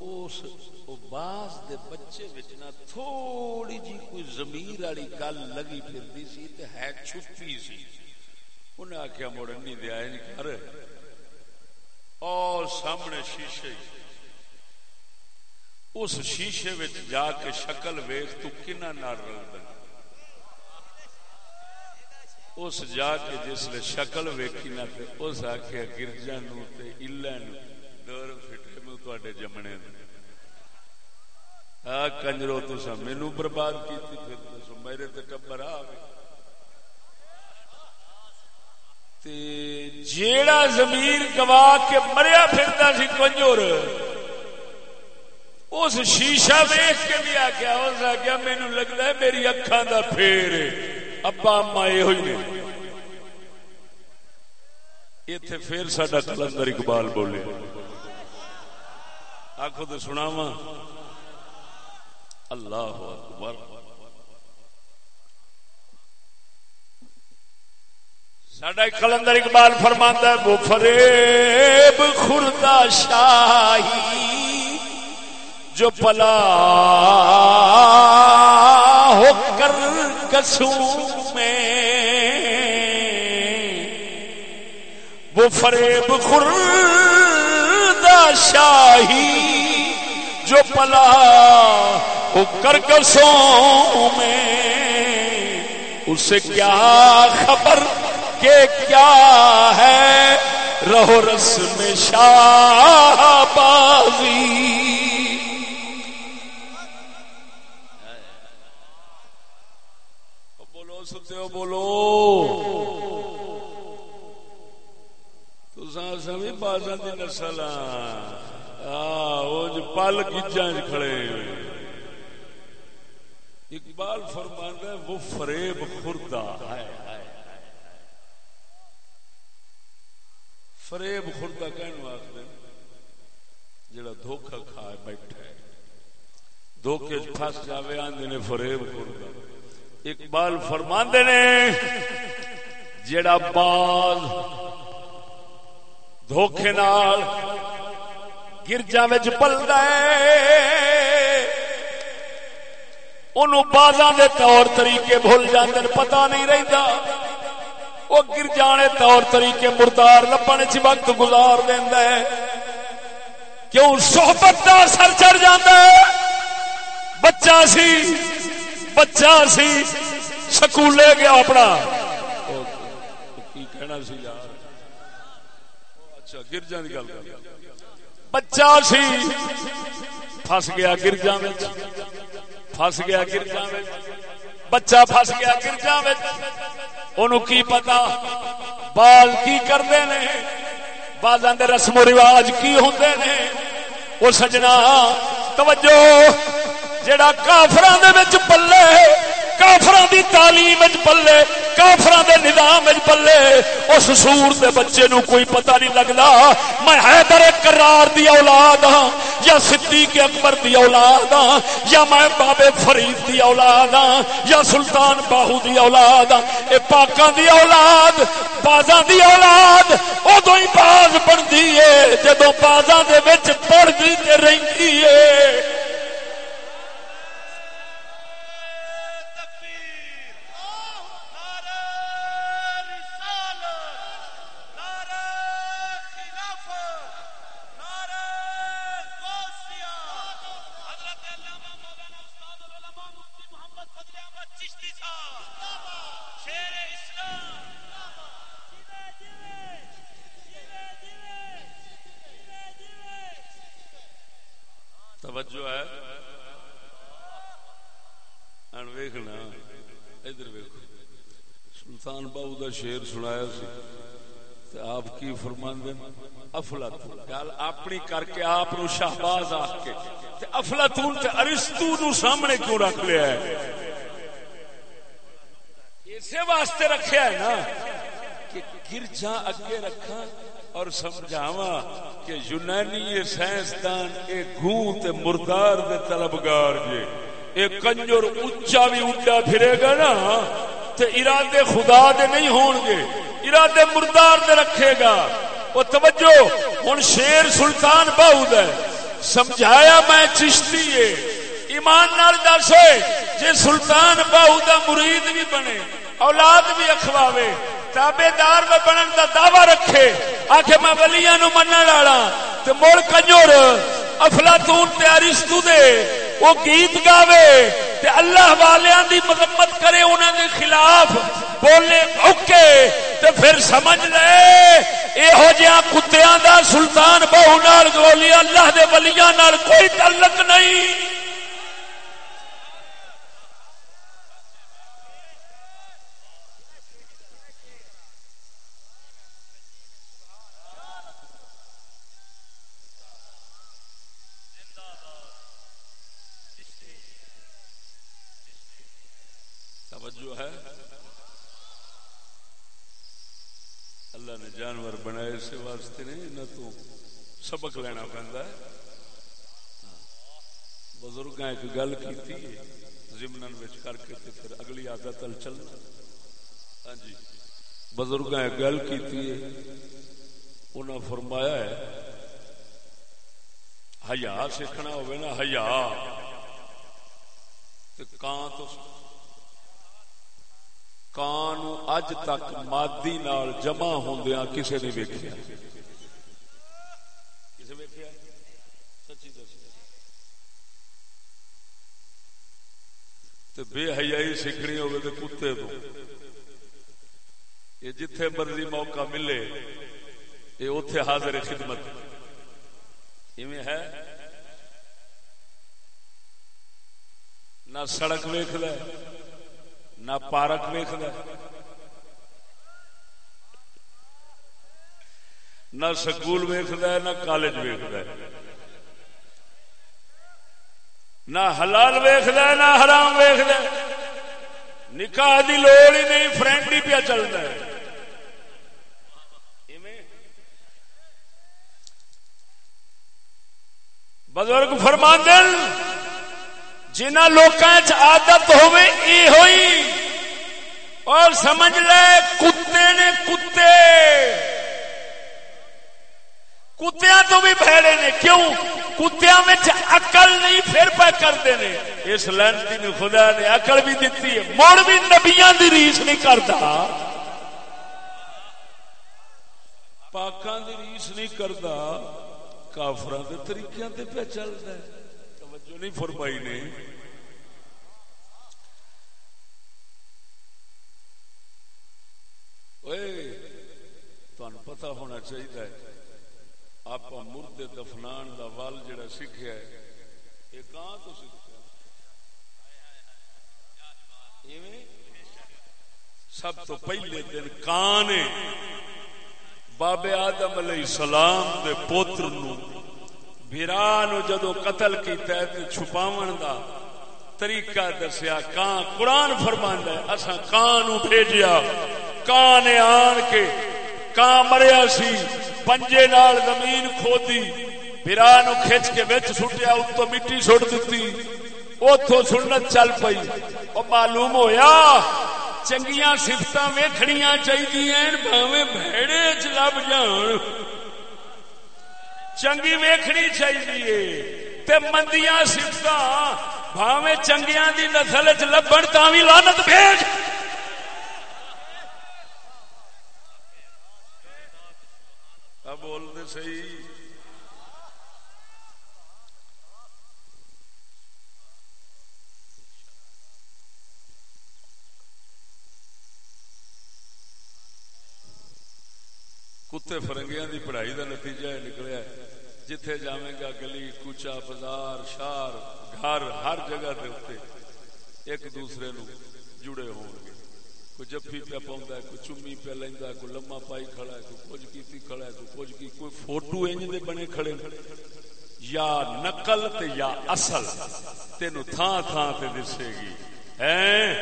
اس باز دے بچے نہ تھوڑی جی کوئی زمیر والی گل لگی پھرتی سی تے ہے چھپی سی۔ انہیں آخیا مڑن نہیں دیا نہیں کر اور سامنے شیشے۔ اس شیشے وچ جا کے شکل ویخ تو کنا نہ رلتا اس جا کے جس لے شکل ویکھی نہ تے اس آخیا گرجا نو تے الا نو دور فٹے میں تے جمنے دے کنجرو تسا مینو برباد کی میرے تے ٹبر آ گئے۔ جیڑا زمین گوا کے مریا پھرتا سی کنجور، اس شیشہ ویخ کے بھی آخیا اس آخیا مینو لگتا ہے میری اکھان دا پھیر ابا اما یہ ہوئی نے۔ اتنے پھر سڈا کلندر اقبال بولے۔ آخو تو سناواں۔ اللہ اکبر۔ ساڈا کلندر اقبال فرماندہ وہ فریب خردا شاہی جو پلا ہو کر کسوں میں۔ وہ فریب خردا شاہی جو پلا ہو کر میں۔ اسے کیا خبر کہ کیا ہے؟ رہو رس میں شاہ بازی بولو ستے ہو بولو۔ تو سمی بازا دی نسل ہاں۔ پل گجا کھڑے اقبال فرمانا وہ فریب خوردہ ہے۔ فریب خوردہ کہنے آخر جڑا دھوکھا کھا بیٹھا ہے۔ دھوکے پھس جاوے، آندے نے فریب خوردہ۔ اقبال فرماندے نے، جڑا باز دھوکھے نال گرجا وچ پلدا ہے۔ بازاں دے طور طریقے بھول جاندے پتہ نہیں رہندا۔ وہ گر جانے طور طریقے مردار لبن چ وقت گزار دیندا ہے۔ کیوں صحبت دا اثر چڑھ جاندا ہے؟ بچہ سی بچہ سی، سکولے گیا اپنا۔ کی کہنا سی یار؟ اچھا گرجا کی گل بچہ سی، پھس گیا گرجا فس گیا گرجا بچہ فس گیا گرجا کی پتا بال کی کرتے ہیں بالوں کے رسم و رواج کی ہوں نے؟ وہ سجنا، توجہ جڑا کافران پلے کافران دی تعلیم اج پلے کافران دے نظام اج پلے۔ اس سور دے بچے نو کوئی پتہ نہیں لگتا میں حیدر کرار دی اولاد ہاں یا صدیق اکبر دی اولاد ہاں یا میں بابے فرید دی اولاد ہاں یا سلطان باہو دی اولاد ہاں۔ اے پاکاں دی اولاد، بازاں دی اولاد، ادو ہی باز بنتی ہے۔ جدو بازاں دے وچ پڑھتی رہتی ہے۔ توجہ ہے۔ ویخنا ادھر ویکو سلطان بابو کا شیر سنایا سی۔ آپ کی فرمان افلت گل اپنی کر کے آپ شہباز آ کے۔ افلاطون تے ارستو نو سامنے کیوں رکھ لیا ہے؟ اسی واسطے رکھیا ہے نا کہ گرجا اگے رکھا اور سمجھاوا کہ یونانی سائنسدان، اے گوں تے مردار دے طلبگار جے، اے کنجر اونچا بھی اونچا پھرے گا نا، تے ارادے خدا دے نہیں ہون گے، ارادے مردار دے رکھے گا۔ وہ توجہ، ہن شیر سلطان باؤد ہے۔ سمجھایا میں چشتی ہے۔ ایمان نال دس ہوئے جے سلطان باؤد مرید بھی بنے، اولاد بھی اخواوے تابے دار بنن دا دعوی رکھے۔ آکھے میں ولیاں نو منن والا۔ تے مول کنجور افلاطون تے دے او گیت گاوے۔ تے اللہ والیاں دی مذمت کرے انہاں دے خلاف بولے اوکے۔ تے پھر سمجھ لے اے ہو جیاں کتیاں دا سلطان بہو نال گولی، اللہ دے ولیاں نال کوئی تعلق نہیں۔ سبق لینا پہنتا ہے۔ بزرگ ایک گل کی ضمن کر کے پھر اگلی عادت ال چلنا۔ ہاں جی بزرگ ایک گل کی فرمایا ہے ہیا سیکھنا ہوگا نا ہیا کان تو کان اج تک مادی نال جمع ہوندیا کسے نے ویکیا کسے سچی دس بے حیائی سیکھنی ہوگی تو کتے تو۔ یہ جتھے مرضی موقع ملے، یہ اتے حاضر خدمت۔ ہے؟ نہ سڑک ویخ نہ پارک ویخ نہ سکول ویخ نہ کالج ویخ نہ حلال ویخ نہ حرام ویخ نکاح دی لوڑ ہی نہیں، فرینڈ ہی پیا چلتا ہے۔ بزرگ فرما جنہ لوگ عادت ہوئی ہوئی اور سمجھ لے، کتے نے کتے۔ کتیا تو بھی بھڑے نے، کیوں؟ کتیا اقل نہیں، پھر پہ کرتے نے۔ اس لینتی نے خدا نے اقل بھی دیتی ہے، مڑ بھی نبیاں دی ریس نہیں کرتا پاکان دی ریس نہیں کرتا کافر کے طریقے سے پہ چلتا ہے۔ توجہ نہیں فرمائی نے۔ پتا ہونا چاہیے آپ مرد دفنان دا ول جڑا سیکھا ہے یہ کہاں تو سیکھا سب تو پہلے دن کان بابے آدم علیہ السلام دے پوتر نو نو جدو قتل کیتا ہے تے چھپاون دا طریقہ دسیا کان قرآن فرماندا ہے اساں کان نو بھیجیا کان نے آن کے کان مریا سی، پنجے نال زمین کھودی برا نو کھچ کے وچ سٹیا اتو مٹی سٹ دتی۔ اوتھوں سنت چل پئی۔ او معلوم ہویا چنگیا سفت ویخنیا چاہیے بھاوے بھڑے چ لب جان۔ چنگی ویخنی چاہیے مندیاں سفت بھاوے چنگیا دی نسل چ لبن تا بھی لانت بھیج بولتے صحیح۔ کتے فرنگیاں دی پڑھائی دا نتیجہ نکلیا ہے۔ جتھے جاویں گا گلی کوچا بازار شار گھر، ہر جگہ دے اوتے ایک دوسرے نو جڑے ہون گے کوئی جفی پہ پاوندا ہے، کوئی چمی پہ لیندا ہے، کوئی لمما پائی کھڑا ہے، کوئی کچھ کیتی کھڑا ہے، کوئی کچھ کی، کوئی فوٹو انج دے بنے کھڑے یا نقل تے یا اصل، تینو تھاں تھاں تے دسے گی۔ ہیں؟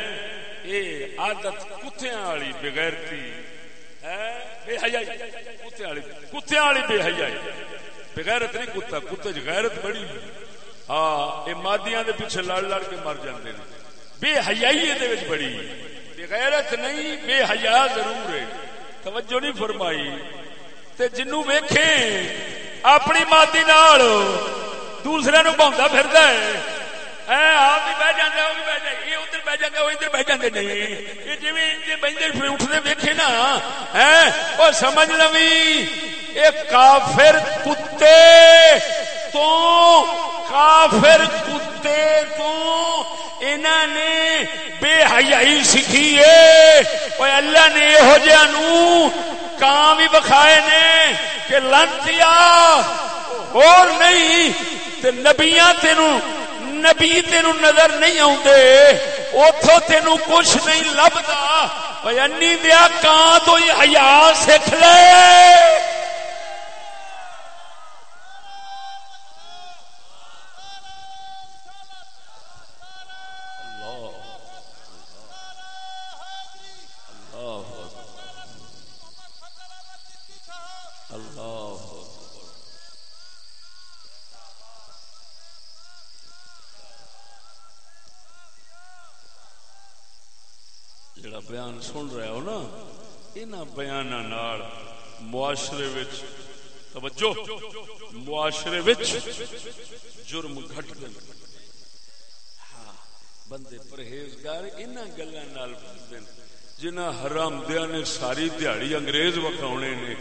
اے عادت کتیاں والی بغیرتی۔ بے حیائی۔ کتے والی بے حیائی۔ بغیرت نہیں کتا، کتے غیرت بڑی۔ ہاں یہ مادیاں دے پیچھے لڑ لڑ کے مر جاندے نے۔ بے حیائی دے وچ بڑی۔ بغیرت نہیں، بے حیا ضرور ہے۔ توجہ نہیں فرمائی۔ تے جنوں ویکھے، اپنی مادی نال دوسرے نو بھوندا پھردا ہے۔ اے، آپ بھی بہ جانے وہ بھی بہ جائے یہ ادھر بہ جانے وہ ادھر بہ جانے نہیں۔ یہ جویں جی بہتے پھر اٹھتے ویکھے نا وہ سمجھ لو یہ کافر کتے تو، کافر کتے تو انہوں نے بے حیائی سیکھی ہے اللہ نے یہو جہاں کام بھی بکھائے نے کہ لنتیا اور نہیں، تے نبیاں تینوں نبی تین نظر نہیں آتے اتو تین کچھ نہیں لبتا بھائی انی دیا کان تو ہیا سکھ لے۔ انہاں بیاناں نال معاشرے وچ، توجہ، معاشرے وچ جرم گھٹ گئے۔ ہاں بندے پرہیزگار انہاں گلاں نال بندے جنہ حرام دیا نے ساری دیہڑی انگریز وکھاونے نے،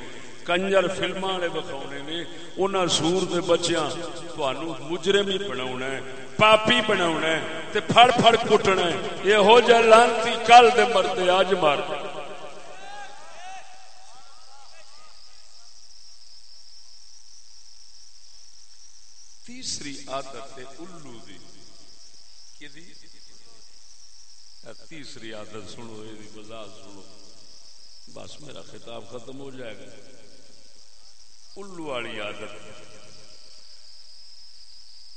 کنجر فلما والے وکھاونے نے، انہاں سور دے بچیاں تانوں مجرم ہی بناونا ہے، پاپی بناونا ہے، تے پھڑ پھڑ کٹنا ہے۔ یہ ہو لانتی کل دے مردے اج مار تیسری عادت ہے الو دی۔ دی تیسری عادت سنو یہ وضاحت سنو۔ بس میرا خطاب ختم ہو جائے گا۔ الو والی عادت۔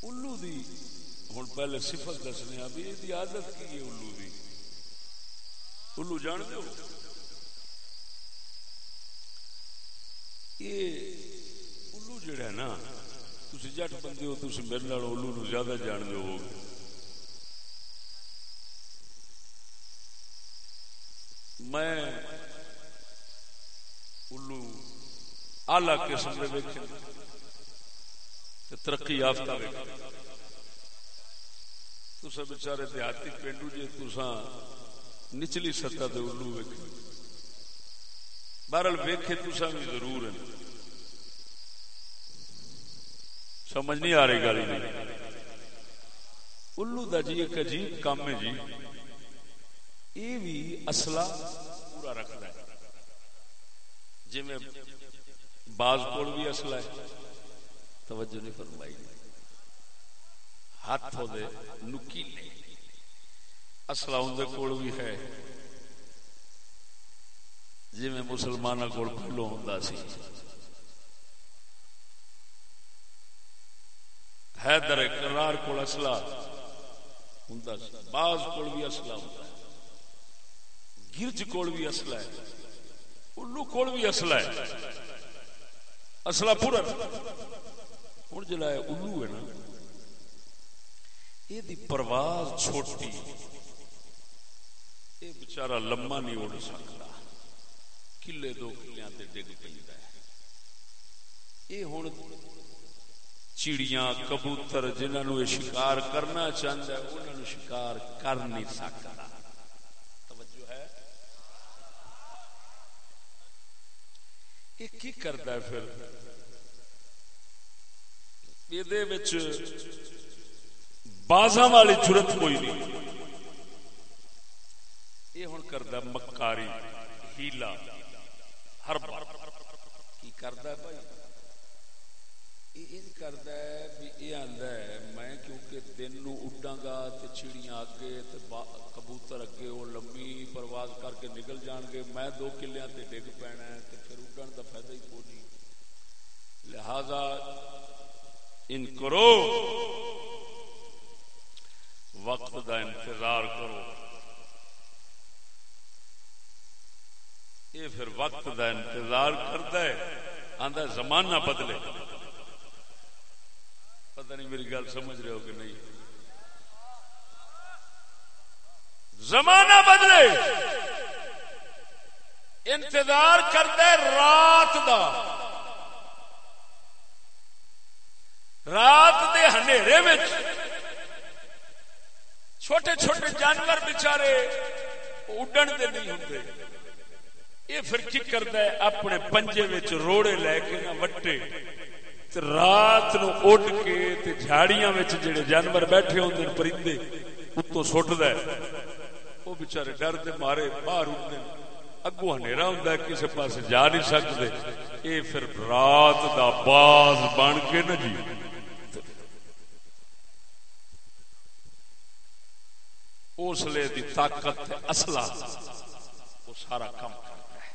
الو دی ہوں پہلے صفت دسنے بھی یہ عادت کی ہے الو دی؟ الو جان دو یہ الو جڑا ہے نا تھی جٹ بندے ہو تھی میرے نال الو نو زیادہ جان دو ہو میں الو آلہ قسم کے ترقی یافتہ ویک تسا بچارے دیہاتی پینڈو جی تسا نچلی سطح دے الو ویکھے بہرحال ویکھے تسا بھی ضرور ہے سمجھ نہیں آ رہی گل جی۔ الو دا جی ایک عجیب کام ہے جی۔ یہ بھی اصلہ پورا رکھتا ہے۔ جی میں بعض کول بھی اصلہ ہے۔ توجہ نہیں فرمائی۔ ہاتھ دے نکیلے اصلا اندر کول بھی ہے۔ جی میں مسلمانوں کول کھلو ہوں سی۔ حیدر کرار کول اصلا ہوں بعض کول بھی اصلا ہوں گرج کول بھی اصلا ہے۔ الو کول بھی اصلا ہے۔ اصلا پورا۔ ہوں جلا الو ہے نا یہ پرواز چھوٹی۔ یہ بچارا لما نہیں اڑ سکتا۔ کلے دو کلیا ڈگ پہ یہ ہوں چڑیاں کبوتر جنہوں یہ شکار کرنا چاہتا ہے انہوں شکار کر نہیں سکتا توجہ ہے یہ کی کرتا ہے پھر یہ بازا والی ضرورت کوئی نہیں یہ ہوں کرتا مکاری ہیلا ہر بار کی کرتا ہے بھائی کرتا ہے بھی یہ آتا ہے میں کیونکہ دن نو اڈاں گا تے چڑیاں اگے تے کبوتر اگے وہ لمبی پرواز کر کے نکل جان گے میں دو کلیاں تے ڈگ پینا ہے تے پھر اڈن دا فائدہ ہی کوئی نہیں لہذا ان کرو وقت دا انتظار کرو یہ پھر وقت دا انتظار کرتا ہے آدھا زمانہ بدلے پتہ نہیں میری گل سمجھ رہے ہو کہ نہیں۔ زمانہ بدلے۔ انتظار کرتا ہے رات دا۔ رات دے ہنیرے میں چھوٹے چھوٹے جانور بچارے اڈن دے نہیں ہوں یہ پھر کی کرتا ہے؟ اپنے پنجے روڑے لے کے نہ وٹے۔ رات نو اڈ کے تے جھاڑیاں وچ جڑے جانور بیٹھے ہوندے پرندے اتوں سٹدا ہے وہ بیچارے ڈر دے مارے باہر اٹھتے اگو ہنیرا ہوندا ہے کسے پاس جا نہیں سکتے اے پھر رات دا باز بن کے نہ جی اسلے دی طاقت اصلا وہ سارا کام کرتا ہے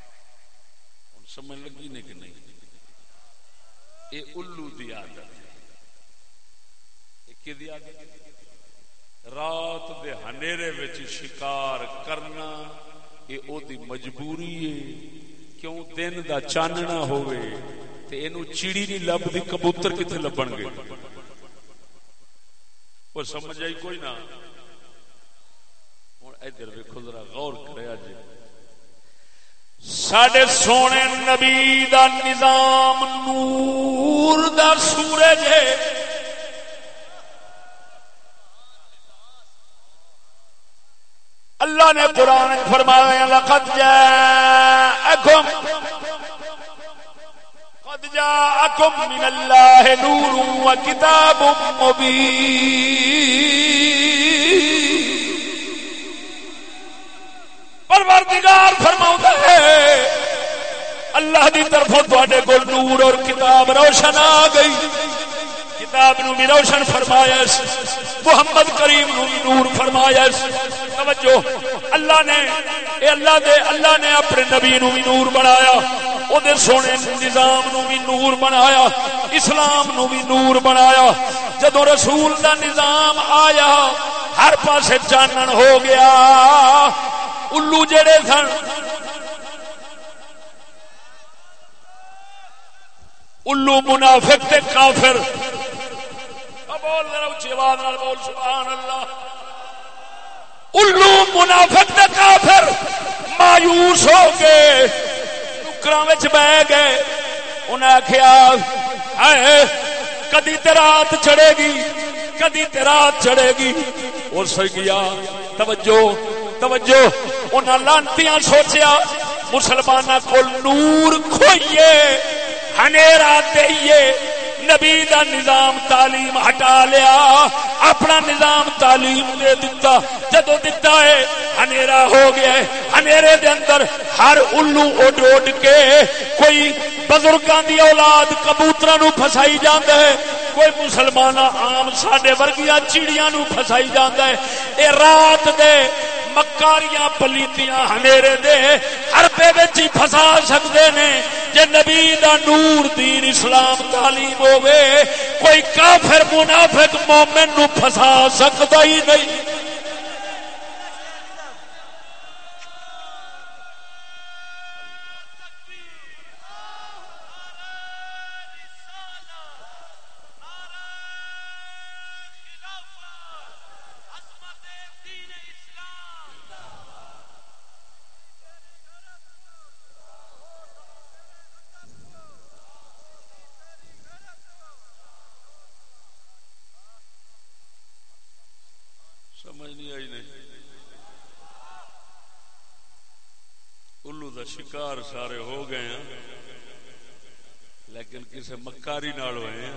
سمجھ لگی نہیں کہ نہیں یہ الو دی عادت ہے۔ رات دے ہنیرے وچ شکار کرنا یہ او دی مجبوری ہے۔ کیوں دن دا چاننا ہوئے تے اینو چیڑی نہیں لبدی، کبوتر کتنے لبن گے؟ وہ سمجھ آئی کوئی نہ ادھر ویکو ذرا غور کرے جی سڈے سونے نبی دا نظام نور دا سورج ہے۔ اللہ نے قرآن فرمایا، لقد جاءکم، قد جاءکم من اللہ نور و کتاب مبین۔ پروردگار فرماؤں ہے، اللہ دی طرفوں تواڈے کول نور اور کتاب روشن آ گئی۔ کتاب نو بھی روشن فرمایا محمد کریم نو بھی نور فرمایا توجہ، اللہ نے، اے اللہ دے، اللہ نے اپنے نبی نو بھی نور بنایا۔ او دے سونے نظام نو بھی نور بنایا، اسلام نو بھی نور بنایا۔ جدو رسول دا نظام آیا، ہر پاسے چانن ہو گیا۔ الو جڑے سن۔ الو منافق تے کافر۔ بول ذرا اچھی آواز نال بول، سبحان اللہ۔ الو منافق تے کافر۔ مایوس ہو کے ٹکراں وچ بہ گئے۔ انہیں آخیا کدی تے رات چڑھے گی، کدی تے رات چڑھے گی۔ اور گیا۔ توجہ توجہ۔ انہاں لانتیاں سوچیا مسلمانوں کو نور کھوئیے ہنیرا دئیے۔ نبی دا نظام تعلیم ہٹا لیا، اپنا نظام تعلیم دے دتا۔ جدو دتا ہے ہنیرا ہو گیا ہے۔ ہنیرے دے اندر ہر الو اڈ اڈ کے کوئی بزرگاں دی اولاد کبوتراں نو پھسائی جاندا ہے، کوئی مسلمان عام ساڈے ورگیاں چڑیاں نو پھسائی جاندا ہے۔ اے رات دے مکاریاں پلیتیاں ہمیرے دے ہر پے بچی پھسا سکتے نے۔ جے نبی دا نور دین اسلام تعلیم ہوئے کوئی کافر منافق مومن نو پھسا سکتا ہی نہیں۔ شکار سارے ہو گئے ہیں۔ لیکن کسی مکاری نال ہوئے ہیں۔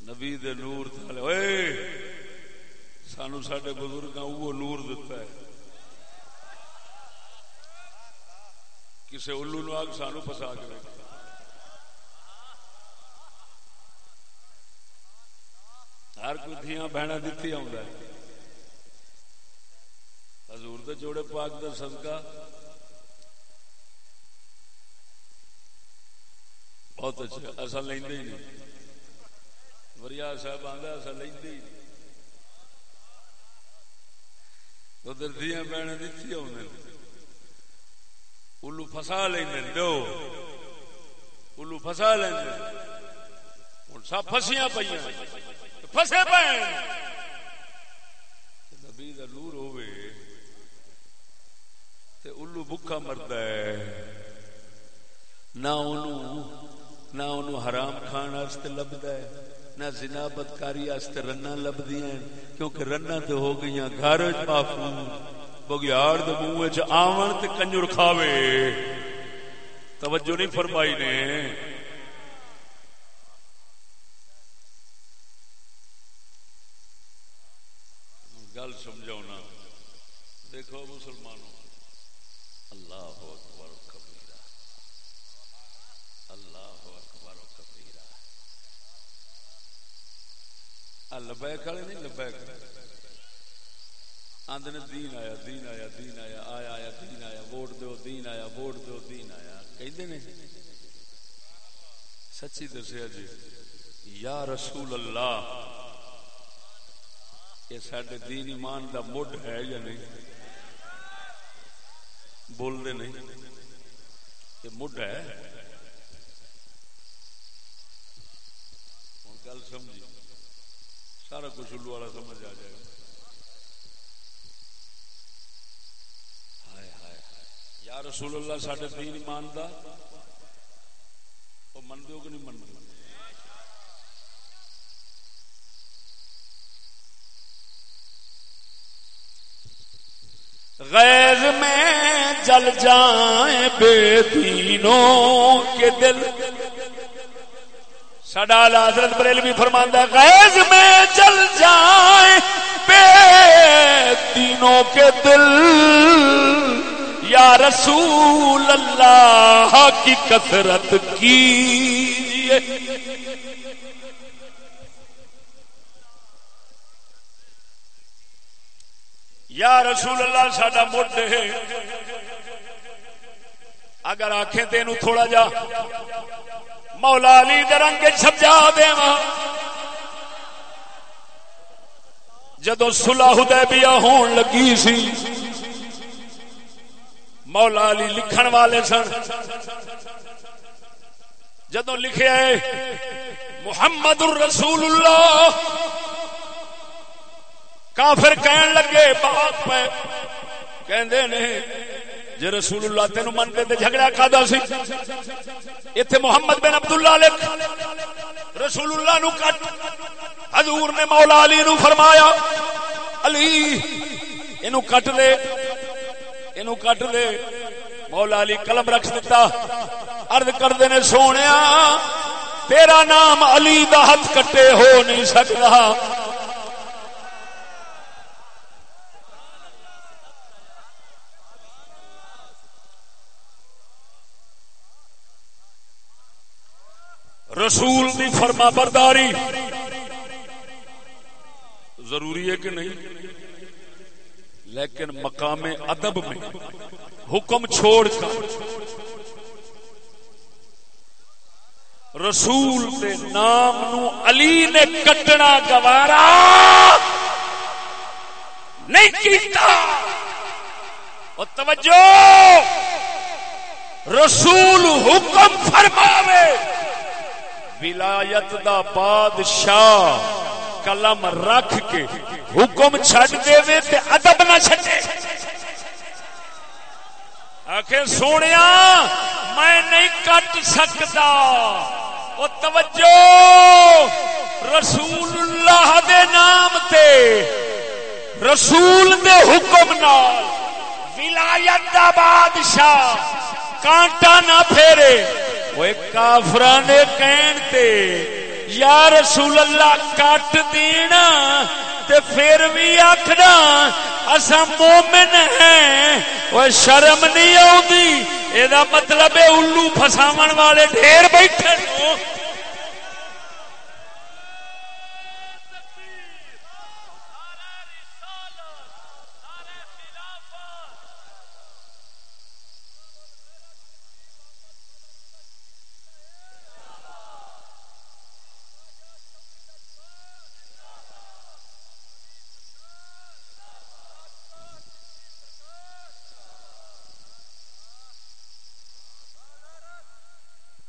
نبی دے نور تھالے اوئے! سانو ساڈے بزرگ وہ نور دتا ہے۔ کسی الو نو آگ سانو پسا کے ہر کوئی دھیاں بہنا دیتی آؤں ہے۔ دے جوڑے پاک دا صدقہ۔ بہت اچھا ایسا لیندے ہی نہیں۔ وریا صاحب آندا ایسا لیندے ہی نہیں۔ ادھر دیاں بہن دتی ہونے الو پھسا لیندے دو الو پھسا لیندے ہن سب پھسیاں پئیاں۔ پھسے پئے نبی دا نور ہوئے تے الو بکا مرد ہے۔ نہ نہ حرام کھان واسطے لبدا ہے، نہ زنا بدکاری واسطے رنا لبدی ہیں۔ کیونکہ رنا تے ہو گئی گھر محفوظ بگیاڑ دے منہ وچ آون تے کنجر کھاوے۔ توجہ نہیں فرمائی نے گل سمجھاؤ نا دیکھو مسلمانوں اللہ اکبر کبیرہ اللہ اکبر کبیرہ لبیک والے نہیں لبیک آدھے دین آیا دین آیا دین آیا آیا آیا دین آیا ووٹ دو دین آیا ووٹ دو دین آیا کہ سچی دسیا جی۔ یا رسول اللہ، یہ سڈے دین ایمان دا مڈ ہے یا نہیں؟ بول دے نہیں۔ یہ مڈ ہے۔ ہوں گل سمجھی۔ سارا کچھ الو والا سمجھ آ جائے گا۔ ہائے ہائے ہائے۔ یا رسول اللہ سڈے دین ایمان دا من دو کہ نہیں من دو غیر میں جل جائیں بے دینوں کے دل۔ سڈا حضرت بریل بھی فرماندہ غیظ میں جل جائیں بے دینوں کے دل۔ یا رسول اللہ کی کثرت کیجیے یا رسول اللہ، ساڈا مڈ ہے۔ اگر آخیں تین تھوڑا جا، مولا علی درنگ سمجھا دے جدو سلح حدیبیہ ہون لگی سی مولا علی لکھن والے سن. جدو لکھے محمد الرسول اللہ. کافر کہن لگے، بات پہ. کہندے نے، جے رسول اللہ تینو منتے تے جھگڑا کھادا سی. ایتھے محمد بن عبداللہ لکھ، رسول اللہ نو کٹ. حضور نے مولا علی نو فرمایا، علی، اینو کٹ دے. اینو کٹ دے مولا علی قلم رکھ دیتا عرض کردے نے سونیا، تیرا نام علی دا ہاتھ کٹے ہو نہیں سکتا رسول دی فرما برداری۔ ضروری ہے کہ نہیں؟ لیکن مقام ادب میں حکم چھوڑ کر رسول دے نام نو علی نے کٹنا گوارا نہیں کیتا۔ اور توجہ، رسول حکم فرماوے، ولایت دا بادشاہ قلم رکھ کے حکم چھڈ دے وے تے ادب نہ چھڈے۔ آخر سونے میں نہیں کٹ سکتا۔ او توجہ رسول اللہ دے نام تے، رسول دے حکم نال۔ ولایت دا بادشاہ، کانٹا نہ پھیرے۔ وہ کافران کہن تے یا رسول اللہ کٹ دینا تے پھر بھی آخنا اصا مومن ہے وہ شرم نہیں آتی یہ مطلب ہے الو فساو والے ڈھیر بیٹھے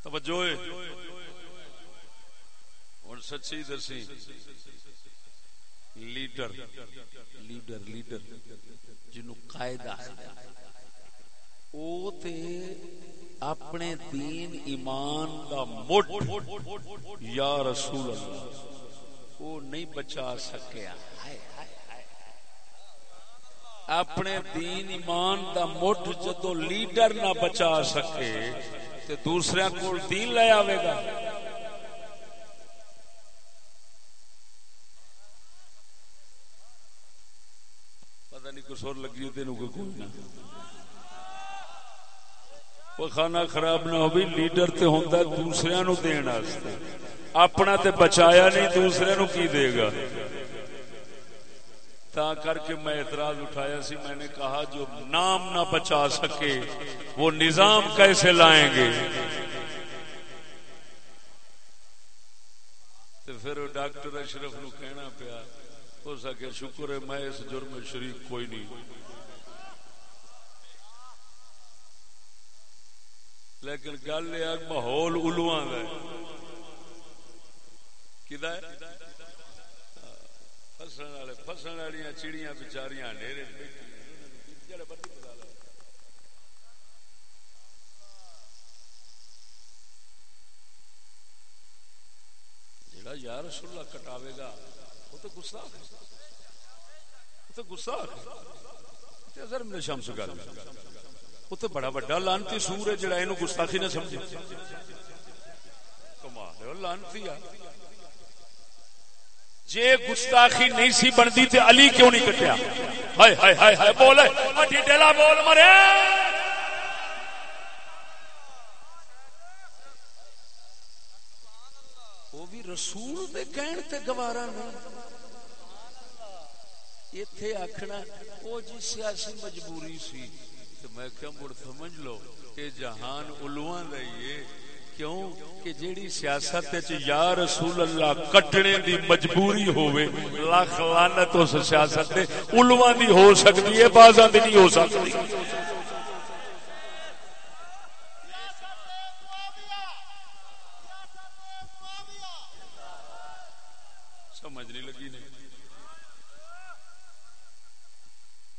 توجہ ہوں سچی دسی۔ لیڈر لیڈر لیڈر جنو قائد او تے اپنے دین ایمان دا مٹ یا رسول اللہ۔ وہ نہیں بچا سکیا۔ اپنے دین ایمان دا مٹ جدو لیڈر نہ بچا سکے تے دوسرے کو دین لے آئے گا۔ پتہ نہیں کچھ اور لگی تین کو کوئی نہ۔ وہ کھانا خراب نہ ہو بھی لیڈر تے ہوتا ہے دوسرے نو دین واسطے اپنا تے بچایا نہیں، دوسرے نو کی دے گا؟ تا کر کے میں اعتراض اٹھایا سی، میں نے کہا جو نام نہ بچا سکے، وہ نظام کیسے لائیں گے؟ تو پھر ڈاکٹر اشرف نو کہنا پیا، ہو سکے شکر ہے میں اس جرم شریف کوئی نہیں۔ لیکن گل یہ ماحول الواں کا کدا فسن والے فسن والی چڑیاں بچاریا جڑا یار کٹاوے گا وہ تو گسا تو گسا گل وہ تو بڑا بڑا لانتی سور ہے جڑا یہ گستاخی سمجھا کمال لانتی جے گستاخی نہیں سی بنتی تے علی کیوں نہیں کٹیا؟ ہائے ہائے ہائے ہائے، بول ڈیلا بول، مرے! وہ بھی رسول دے کہن تے گوارا نہیں ایتھے آکھنا، او جی سیاسی مجبوری سی۔ تے میں کیا مڑ سمجھ لو کہ جہان علواں دا کیوں کہ جیڑی سیاست یا رسول اللہ کٹنے دی مجبوری ہوئے لاکھ لانت اس سیاست دے، علواں دی ہو سکتی ہے، بازاں دی نہیں ہو سکتی۔ سمجھ نہیں لگی نہیں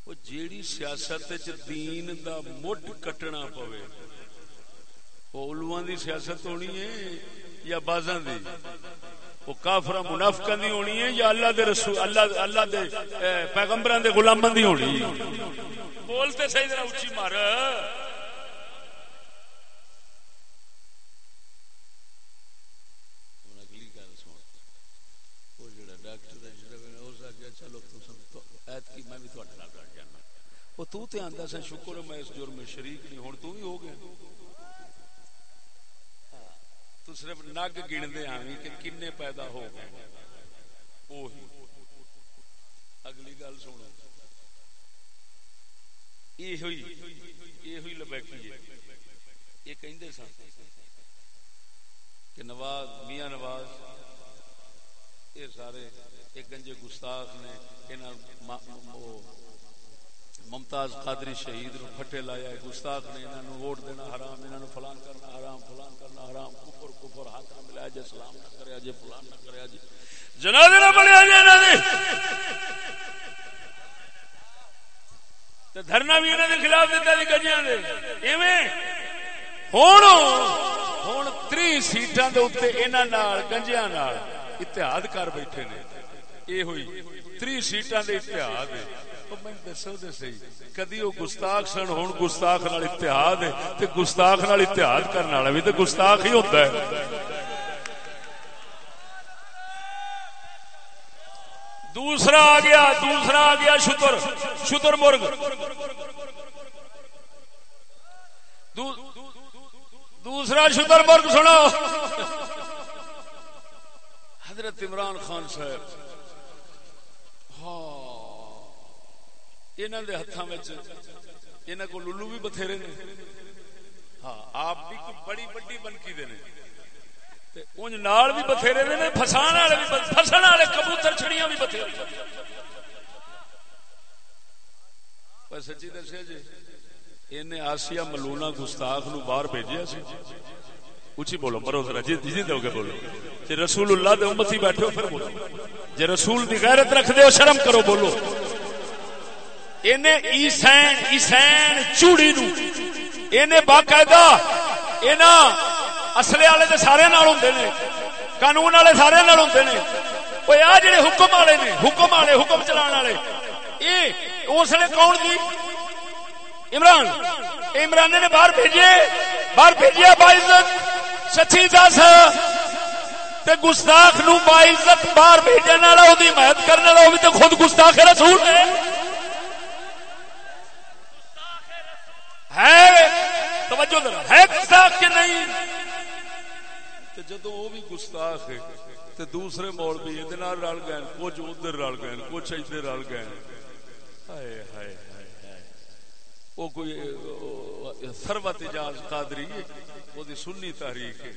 وہ جیڑی سیاست دین دا مڈ کٹنا پوے۔ وہ دی سیاست ہونی ہے یا بازاں دی؟ وہ کافر منافقہ دی ہونی ہے یا اللہ دے رسول اللہ اللہ دے پیغمبران دے غلاماں دی ہونی بولتے صحیح ذرا اونچی مار۔ تو تے آندا سا شکر میں اس جرم میں شریک نہیں ہن تو بھی ہو گیا۔ تو صرف نگ گن دے آویں کہ کنے پیدا ہو گئے وہی اگلی گل سنو۔ یہ ہوئی یہ ہوئی لبیکی ہے۔ یہ کہندے سن کہ نواز میاں نواز، یہ سارے ایک گنجے گستاخ نے، انہاں ممتاز قادری شہید نو پھٹے لایا ہے۔ گستاخ نے انہاں نو ووٹ دینا حرام، انہاں نو فلان کرنا حرام، فلان کرنا حرام۔ کفر کفر، ہاتھ نہ ملایا جے سلام نہ کریا جے فلان نہ کریا جے جنازے نہ بنیا جے انہاں دے۔ تے دھرنا بھی انہاں دے خلاف دیتا دی جی گجیاں دے۔ ایویں ہن ہن 30 سیٹاں دے اوتے انہاں نال، گنجیاں نال اتحاد کر بیٹھے نے۔ اے ہوئی 30 سیٹاں دے اتحاد۔ ہے کدی وہ گستاخ سن ہوں گستاخ نال اتحاد ہے، تے گستاخ نال اتحاد کرنے والا بھی تے گستاخ ہی ہوتا ہے۔ دوسرا آ گیا، دوسرا آ گیا شتر شتر مرغ۔ دوسرا شتر مرغ سنو۔ حضرت عمران خان صاحب۔ ہاں۔ انہوں دے ہاتھوں میں کو لولو بھی بتھیرے نے۔ ہاں آپ بھی بڑی بڑی بنکی دے انج نال بھی بتھیرے نے فسان والے بھی فسن والے کبوتر چھڑیاں بھی بتھیرے سچی دسیا جی انہیں آسیا ملونا گستاخ نو باہر بھیجیا سی۔ اچھی بولو، مرو ذرا جی جی دو گے بولو۔ جی رسول اللہ دے امتی بیٹھے ہو، پھر بولو۔ جی رسول دی غیرت رکھ دے ہو، شرم کرو، بولو۔ ایسین ایسین چوڑی نو باقاعدہ اصلے والے سارے ہوں قانون والے سارے ہوں نے آ جڑے حکم والے نے حکم والے حکم چلا والے یہ اس لیے کون دی عمران عمران نے باہر بھیجے باہر بھیجیا باعزت سچی دس تے گستاخ نو باعزت باہر بھیجنے والا وہ حمایت کرنے والا وہ بھی تو خود گستاخ رسول ہے ہے توجہ ذرا ہے۔ گستاخ کہ نہیں؟ تے جدوں وہ بھی گستاخ ہے، تے دوسرے مولوی یہ نال رل گئے، کچھ ادھر رل گئے، کچھ ادھر رل گئے۔ ہائے ہائے وہ کوئی سروت اجاز قادری ہے وہ دی سنی تحریک ہے۔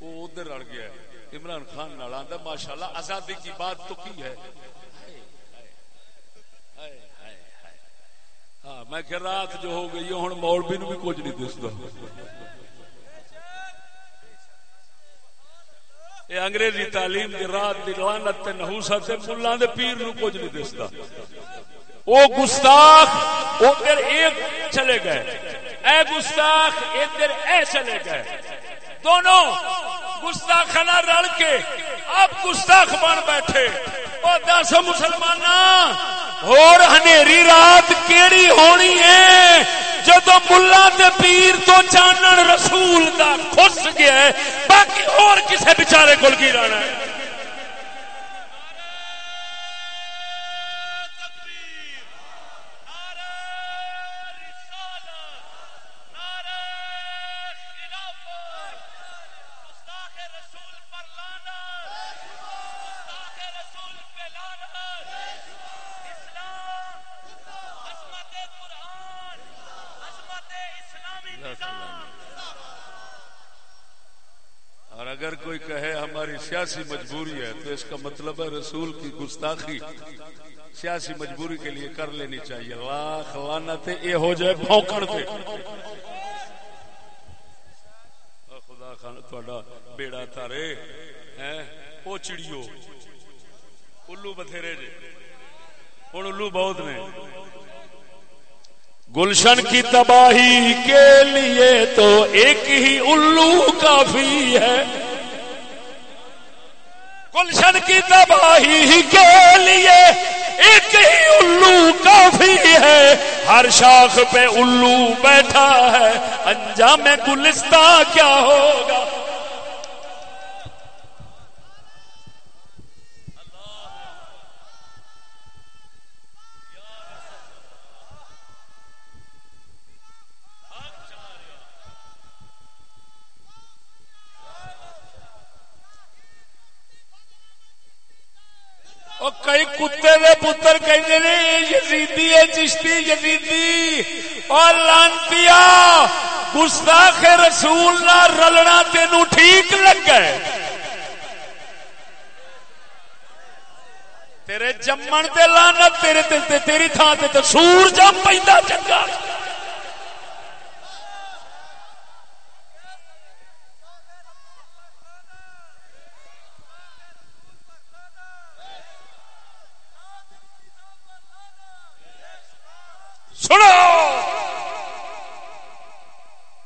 وہ ادھر رل گیا ہے۔ عمران خان نال آندا، ماشاءاللہ آزادی کی بات تو کی ہے؟ ہائے ہائے۔ ہاں میں کہ رات جو ہو گئی ہوں مولوی نو بھی کچھ نہیں دستا۔ یہ انگریزی تعلیم کی رات دی لعنت تے نحوسا تے ملہ دے پیر نو کچھ نہیں دستا۔ او گستاخ، ادھر ایک چلے گئے۔ اے گستاخ، ادھر اے چلے گئے۔ دونوں گستاخانہ رل کے آپ گستاخ بن بیٹھے۔ اور دس مسلمان اور ہنیری رات کیڑی ہونی ہے؟ جدو ملا پیر تو چانن رسول دا خس گیا ہے، باقی اور کسے بچارے کول کی رہنا ہے؟ اگر کوئی کہے ہماری سیاسی مجبوری ہے تو اس کا مطلب ہے رسول کی گستاخی۔ سیاسی مجبوری کے لیے کر لینی چاہیے۔ لاکھ لانت یہ ہو جائے پھونکن پہ خدا خان تھوڑا بیڑا تارے وہ چڑیو۔ الو بتھیرے جی ہوں الو بہت نے۔ گلشن کی تباہی کے لیے تو ایک ہی الو کافی ہے۔ گلشن کی تباہی کے لیے ایک ہی الو کافی ہے۔ ہر شاخ پہ الو بیٹھا ہے۔ انجام گلستہ کیا ہوگا کئی کتے دے پتر کہتے نے یزیدی ہے چشتی یزیدی اور لانتی گستاخ رسول نہ رلنا تین ٹھیک لگا تیرے جمن تے لانت تیرے تے تیری تھان تے سور جم پہ چنگا۔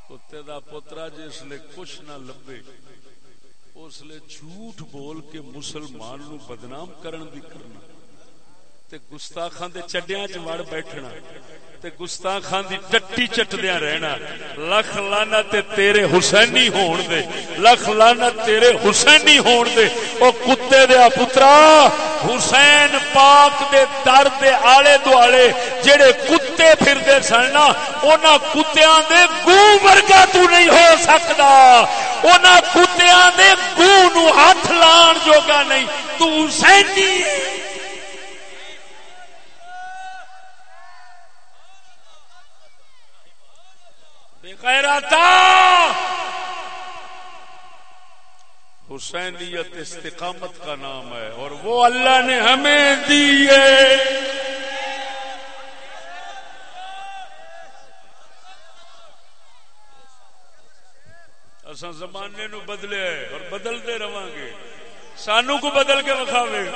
کتے دا پوترا جس لیے کچھ نہ لبے، اس لیے جھوٹ بول کے مسلمان نو بدنام کرن دی کرنا۔ تے گستاخان دے چڈیاں چ وڑ بیٹھنا، تے گستاخان دی ٹٹی چٹدیاں رہنا۔ لکھ لانا تے تیرے حسینی ہون دے، لکھ لانا تیرے حسینی ہون دے۔ او کتے دے پترا، حسین پاک دے در دے آلے دوالے جڑے کتے پھر دے سننا اونا کتیاں دے گو ورگا تو نہیں ہو سکدا۔ اونا کتیاں دے گو نو ہاتھ لان جوگا نہیں۔ تو حسینی خیراتا حسینیت استقامت کا نام ہے اور وہ اللہ نے ہمیں دی ہے۔ اصا زمانے نو بدلے اور بدلتے رہا گے۔ سانو کو بدل کے وکھاوے۔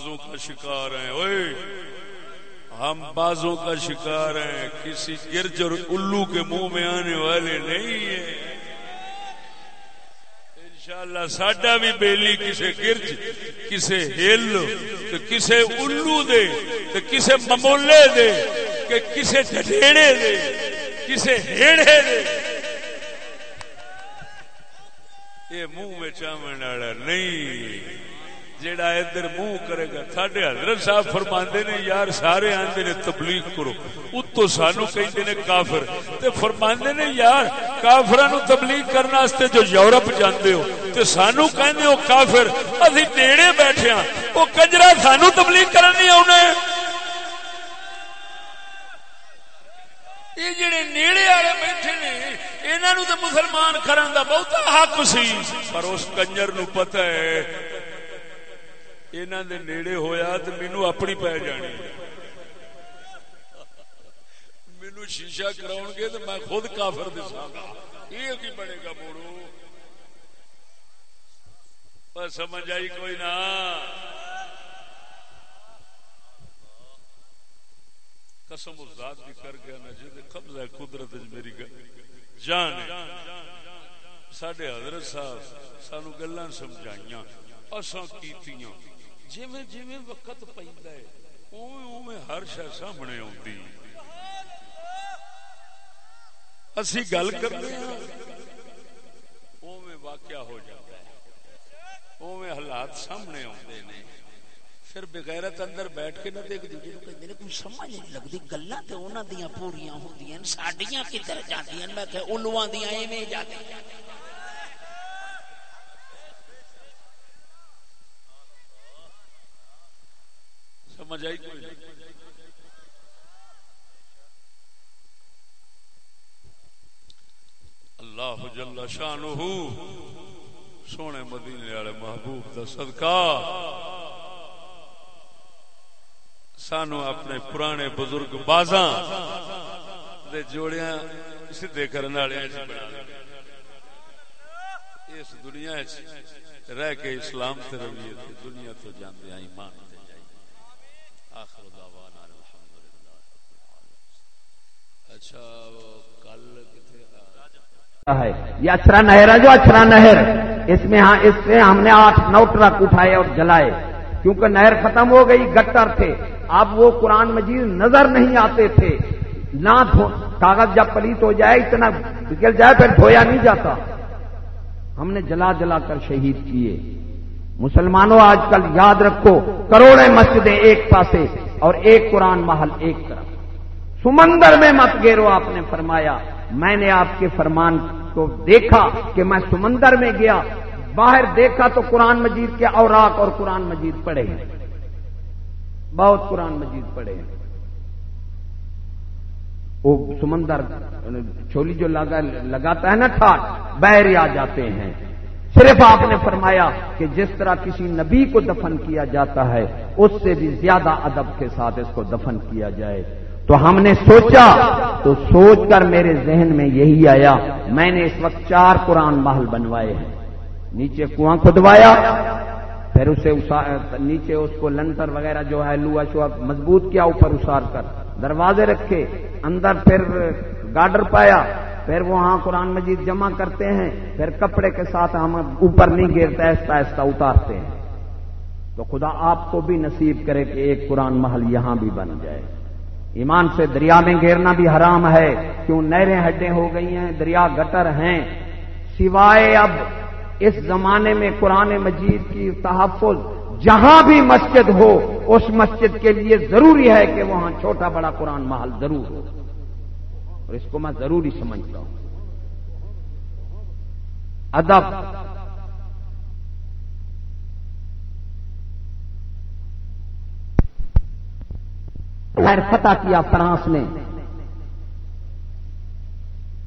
بازوں کا شکار ہیں، اوئے۔ ہم بازوں کا شکار ہیں، کسی گرج اور الو کے منہ میں آنے والے نہیں ہیں۔ انشاءاللہ ساڈا بھی بیلی کسے گرج، کسے ہل تو کسے الو دے تو کسے ممولے دے، کہ کسے ڈھیڑے دے، کسے ہیڑے دے۔ یہ منہ میں چامن والا نہیں۔ جیڑا ادھر منہ کرے گا، ساڈے حضرت صاحب فرماندے نے، یار سارے آندے نے تبلیغ کرو۔ اتو سانو کہندے نے کافر۔ تے فرماندے نے، یار کافراں نو تبلیغ کرنے واسطے جو یورپ جاندے ہو، تے سانو کہندے ہو کافر، اسی ٹیڑے بیٹھے ہاں۔ او کجرا سانو تبلیغ کرن نہیں اونے یہ جڑے نیڑے والے بیٹھے نے، انہاں نو تے مسلمان کرن دا بہت حق سی۔ پر اس کنجر نو پتہ ہے انہوں دے نیڑے ہویا تو مینو اپنی پی جانی مینو شیشہ کراؤ گے تو میں خود کافر دسا گا یہ کی بنے گا موڑو سمجھ آئی کوئی نہ قسم اس ذات بھی کر گیا نا جی قبضہ قدرت میری جان سڈے حضرت صاحب سانو گلا سمجھائیاں اساں کیتیاں جویں جویں وقت پیندا ہے، اوویں اوویں ہر شے سامنے اوندی اسی گل کرنے ہاں اوویں واقعہ ہو جاتا ہے۔ اوویں حالات سامنے اوندے نے۔ پھر بغیرت اندر بیٹھ کے نہ دیکھ دوجے نو کہندے نے، کوئی سمجھ نہیں لگدی، گلاں تے انہاں دیاں پوریاں ہوندیاں، ساڈیاں کدھر جاندیاں؟ میں کہ اولواں دیاں ایویں جاندیاں۔ سمجھ آئی کوئی اللہ جل شانہ سونے مدینے والے محبوب دا صدقہ۔ سانو اپنے پرانے بزرگ بازاں دے جوڑیاں سیدھے کرنے والے جی۔ اس دنیا رہ کے اسلام تے رویے دنیا تو جاندے ایمان۔ آخر دعوانا الحمدللہ اچھا کل کتے ہے۔ یہ اچھرا نہر ہے جو اچھرا نہر۔ اس میں ہاں اس سے ہم نے آٹھ، نو ٹرک اٹھائے اور جلائے۔ کیونکہ نہر ختم ہو گئی، گٹر تھے۔ اب وہ قرآن مجید نظر نہیں آتے تھے۔ نہ کاغذ جب پلیت ہو جائے، اتنا نکل جائے، پھر دھویا نہیں جاتا۔ ہم نے جلا جلا کر شہید کیے۔ مسلمانوں، آج کل یاد رکھو کروڑے مسجدیں ایک پاسے اور ایک قرآن محل ایک طرف۔ سمندر میں مت گیرو آپ نے فرمایا۔ میں نے آپ کے فرمان کو دیکھا کہ میں سمندر میں گیا۔ باہر دیکھا تو قرآن مجید کے اوراق اور قرآن مجید پڑے ہیں۔ بہت قرآن مجید پڑے ہیں۔ وہ سمندر یعنی چھولی جو لگا لگاتا ہے نا ٹھاٹ، بحر آ جاتے ہیں۔ صرف آپ نے فرمایا کہ جس طرح کسی نبی کو دفن کیا جاتا ہے، اس سے بھی زیادہ ادب کے ساتھ اس کو دفن کیا جائے۔ تو ہم نے سوچا، تو سوچ کر میرے ذہن میں یہی آیا، میں نے اس وقت چار قرآن محل بنوائے ہیں۔ نیچے کنواں کھدوایا، پھر اسے نیچے اس کو لنٹر وغیرہ جو ہے لوا شوا مضبوط کیا، اوپر اسار کر دروازے رکھے، اندر پھر گارڈر پایا۔ پھر وہاں قرآن مجید جمع کرتے ہیں، پھر کپڑے کے ساتھ ہم اوپر نہیں گرتے ایسا ایسا اتارتے ہیں۔ تو خدا آپ کو بھی نصیب کرے کہ ایک قرآن محل یہاں بھی بن جائے۔ ایمان سے دریا میں گھیرنا بھی حرام ہے۔ کیوں نہریں ہڈیں ہو گئی ہیں، دریا گٹر ہیں۔ سوائے اب اس زمانے میں قرآن مجید کی تحفظ جہاں بھی مسجد ہو، اس مسجد کے لیے ضروری ہے کہ وہاں چھوٹا بڑا قرآن محل ضرور ہو۔ اور اس کو میں ضروری سمجھتا ہوں۔ ادب۔ فتح کیا فرانس نے۔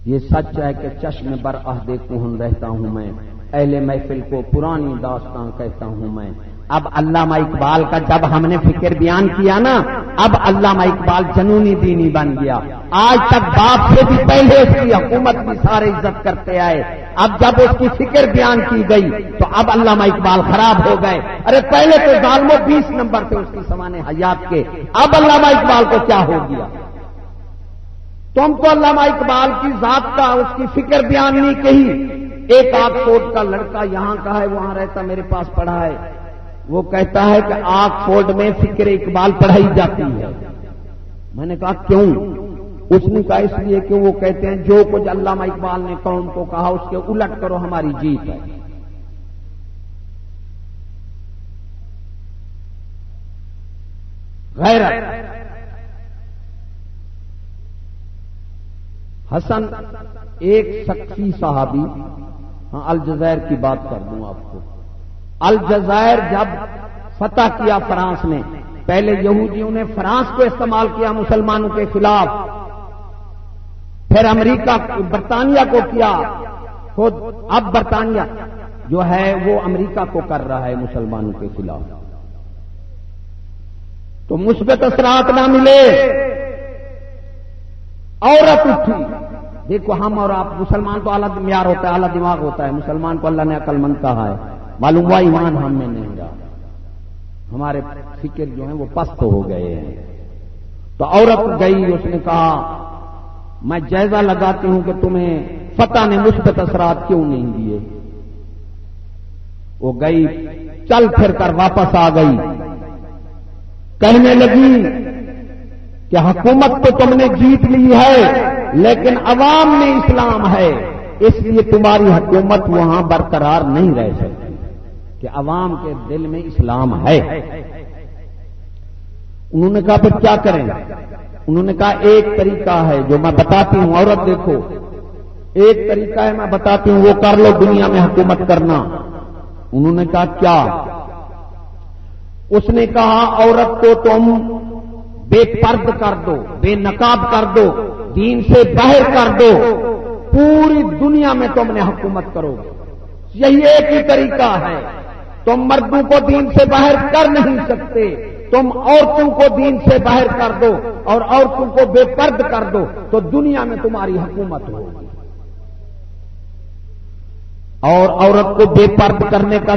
یہ سچ ہے کہ چشم بر عہدے کوہن رہتا ہوں میں۔ اہل محفل کو پرانی داستان کہتا ہوں میں۔ اب علامہ اقبال کا جب ہم نے فکر بیان کیا نا، اب علامہ اقبال جنونی دینی بن گیا۔ آج تک باپ سے بھی پہلے اس کی حکومت بھی سارے عزت کرتے آئے۔ اب جب اس کی فکر بیان کی گئی، تو اب علامہ اقبال خراب ہو گئے۔ ارے، پہلے تو ظالموں بیس نمبر تھے اس کی سمانے حیات کے۔ اب علامہ اقبال کو کیا ہو گیا؟ تم کو علامہ اقبال کی ذات کا، اس کی فکر بیان نہیں کہی۔ ایک آکسفورڈ کا لڑکا یہاں کا ہے، وہاں رہتا، میرے پاس پڑھا ہے۔ وہ کہتا ہے کہ آکسفورڈ میں فکر اقبال پڑھائی جاتی ہے۔ میں نے کہا کیوں؟ اس نے کہا اس لیے کہ وہ کہتے ہیں جو کچھ علامہ اقبال نے قوم کو کہا اس کے الٹ کرو ہماری جیت ہے۔ غیر حسن، ایک سخی صحابی ہاں الجزائر کی بات کر دوں آپ کو۔ الجزائر جب فتح کیا فرانس نے، پہلے یہودیوں نے فرانس کو استعمال کیا مسلمانوں کے خلاف، پھر امریکہ، برطانیہ کو کیا، خود اب برطانیہ جو ہے وہ امریکہ کو کر رہا ہے مسلمانوں کے خلاف۔ تو مثبت اثرات نہ ملے، عورت اٹھی۔ دیکھو ہم اور آپ، مسلمان تو اعلیٰ معیار ہوتا ہے اعلیٰ دماغ ہوتا ہے، مسلمان کو اللہ نے عقل مند کہا ہے۔ معلوم ہوا ایمان ہم میں نہیں رہا۔ ہمارے فکر جو ہیں وہ پست ہو گئے ہیں۔ تو تو عورت گئی، اس نے کہا، میں جائزہ لگاتی ہوں کہ تمہیں فتح نے مثبت اثرات کیوں نہیں دیے؟ وہ گئی، چل پھر کر واپس آ گئی۔ کہنے لگی کہ حکومت تو تم نے جیت لی ہے، لیکن عوام میں اسلام ہے، اس لیے تمہاری حکومت وہاں برقرار نہیں رہ سکتی۔ کہ عوام کے دل میں اسلام ہے۔ انہوں نے کہا پھر کیا کریں؟ انہوں نے کہا ایک طریقہ ہے جو میں بتاتی ہوں، عورت دیکھو۔ ایک طریقہ ہے میں بتاتی ہوں، وہ کر لو دنیا میں حکومت کرنا۔ انہوں نے کہا کیا؟ اس نے کہا عورت کو تم بے پرد کر دو، بے نقاب کر دو، دین سے باہر کر دو۔ پوری دنیا میں تم نے حکومت کرو۔ یہی ایک ہی طریقہ ہے۔ تم مردوں کو دین سے باہر کر نہیں سکتے۔ تم عورتوں کو دین سے باہر کر دو اور عورتوں کو بے پرد کر دو تو دنیا میں تمہاری حکومت ہوگی۔ اور عورت کو بے پرد کرنے کا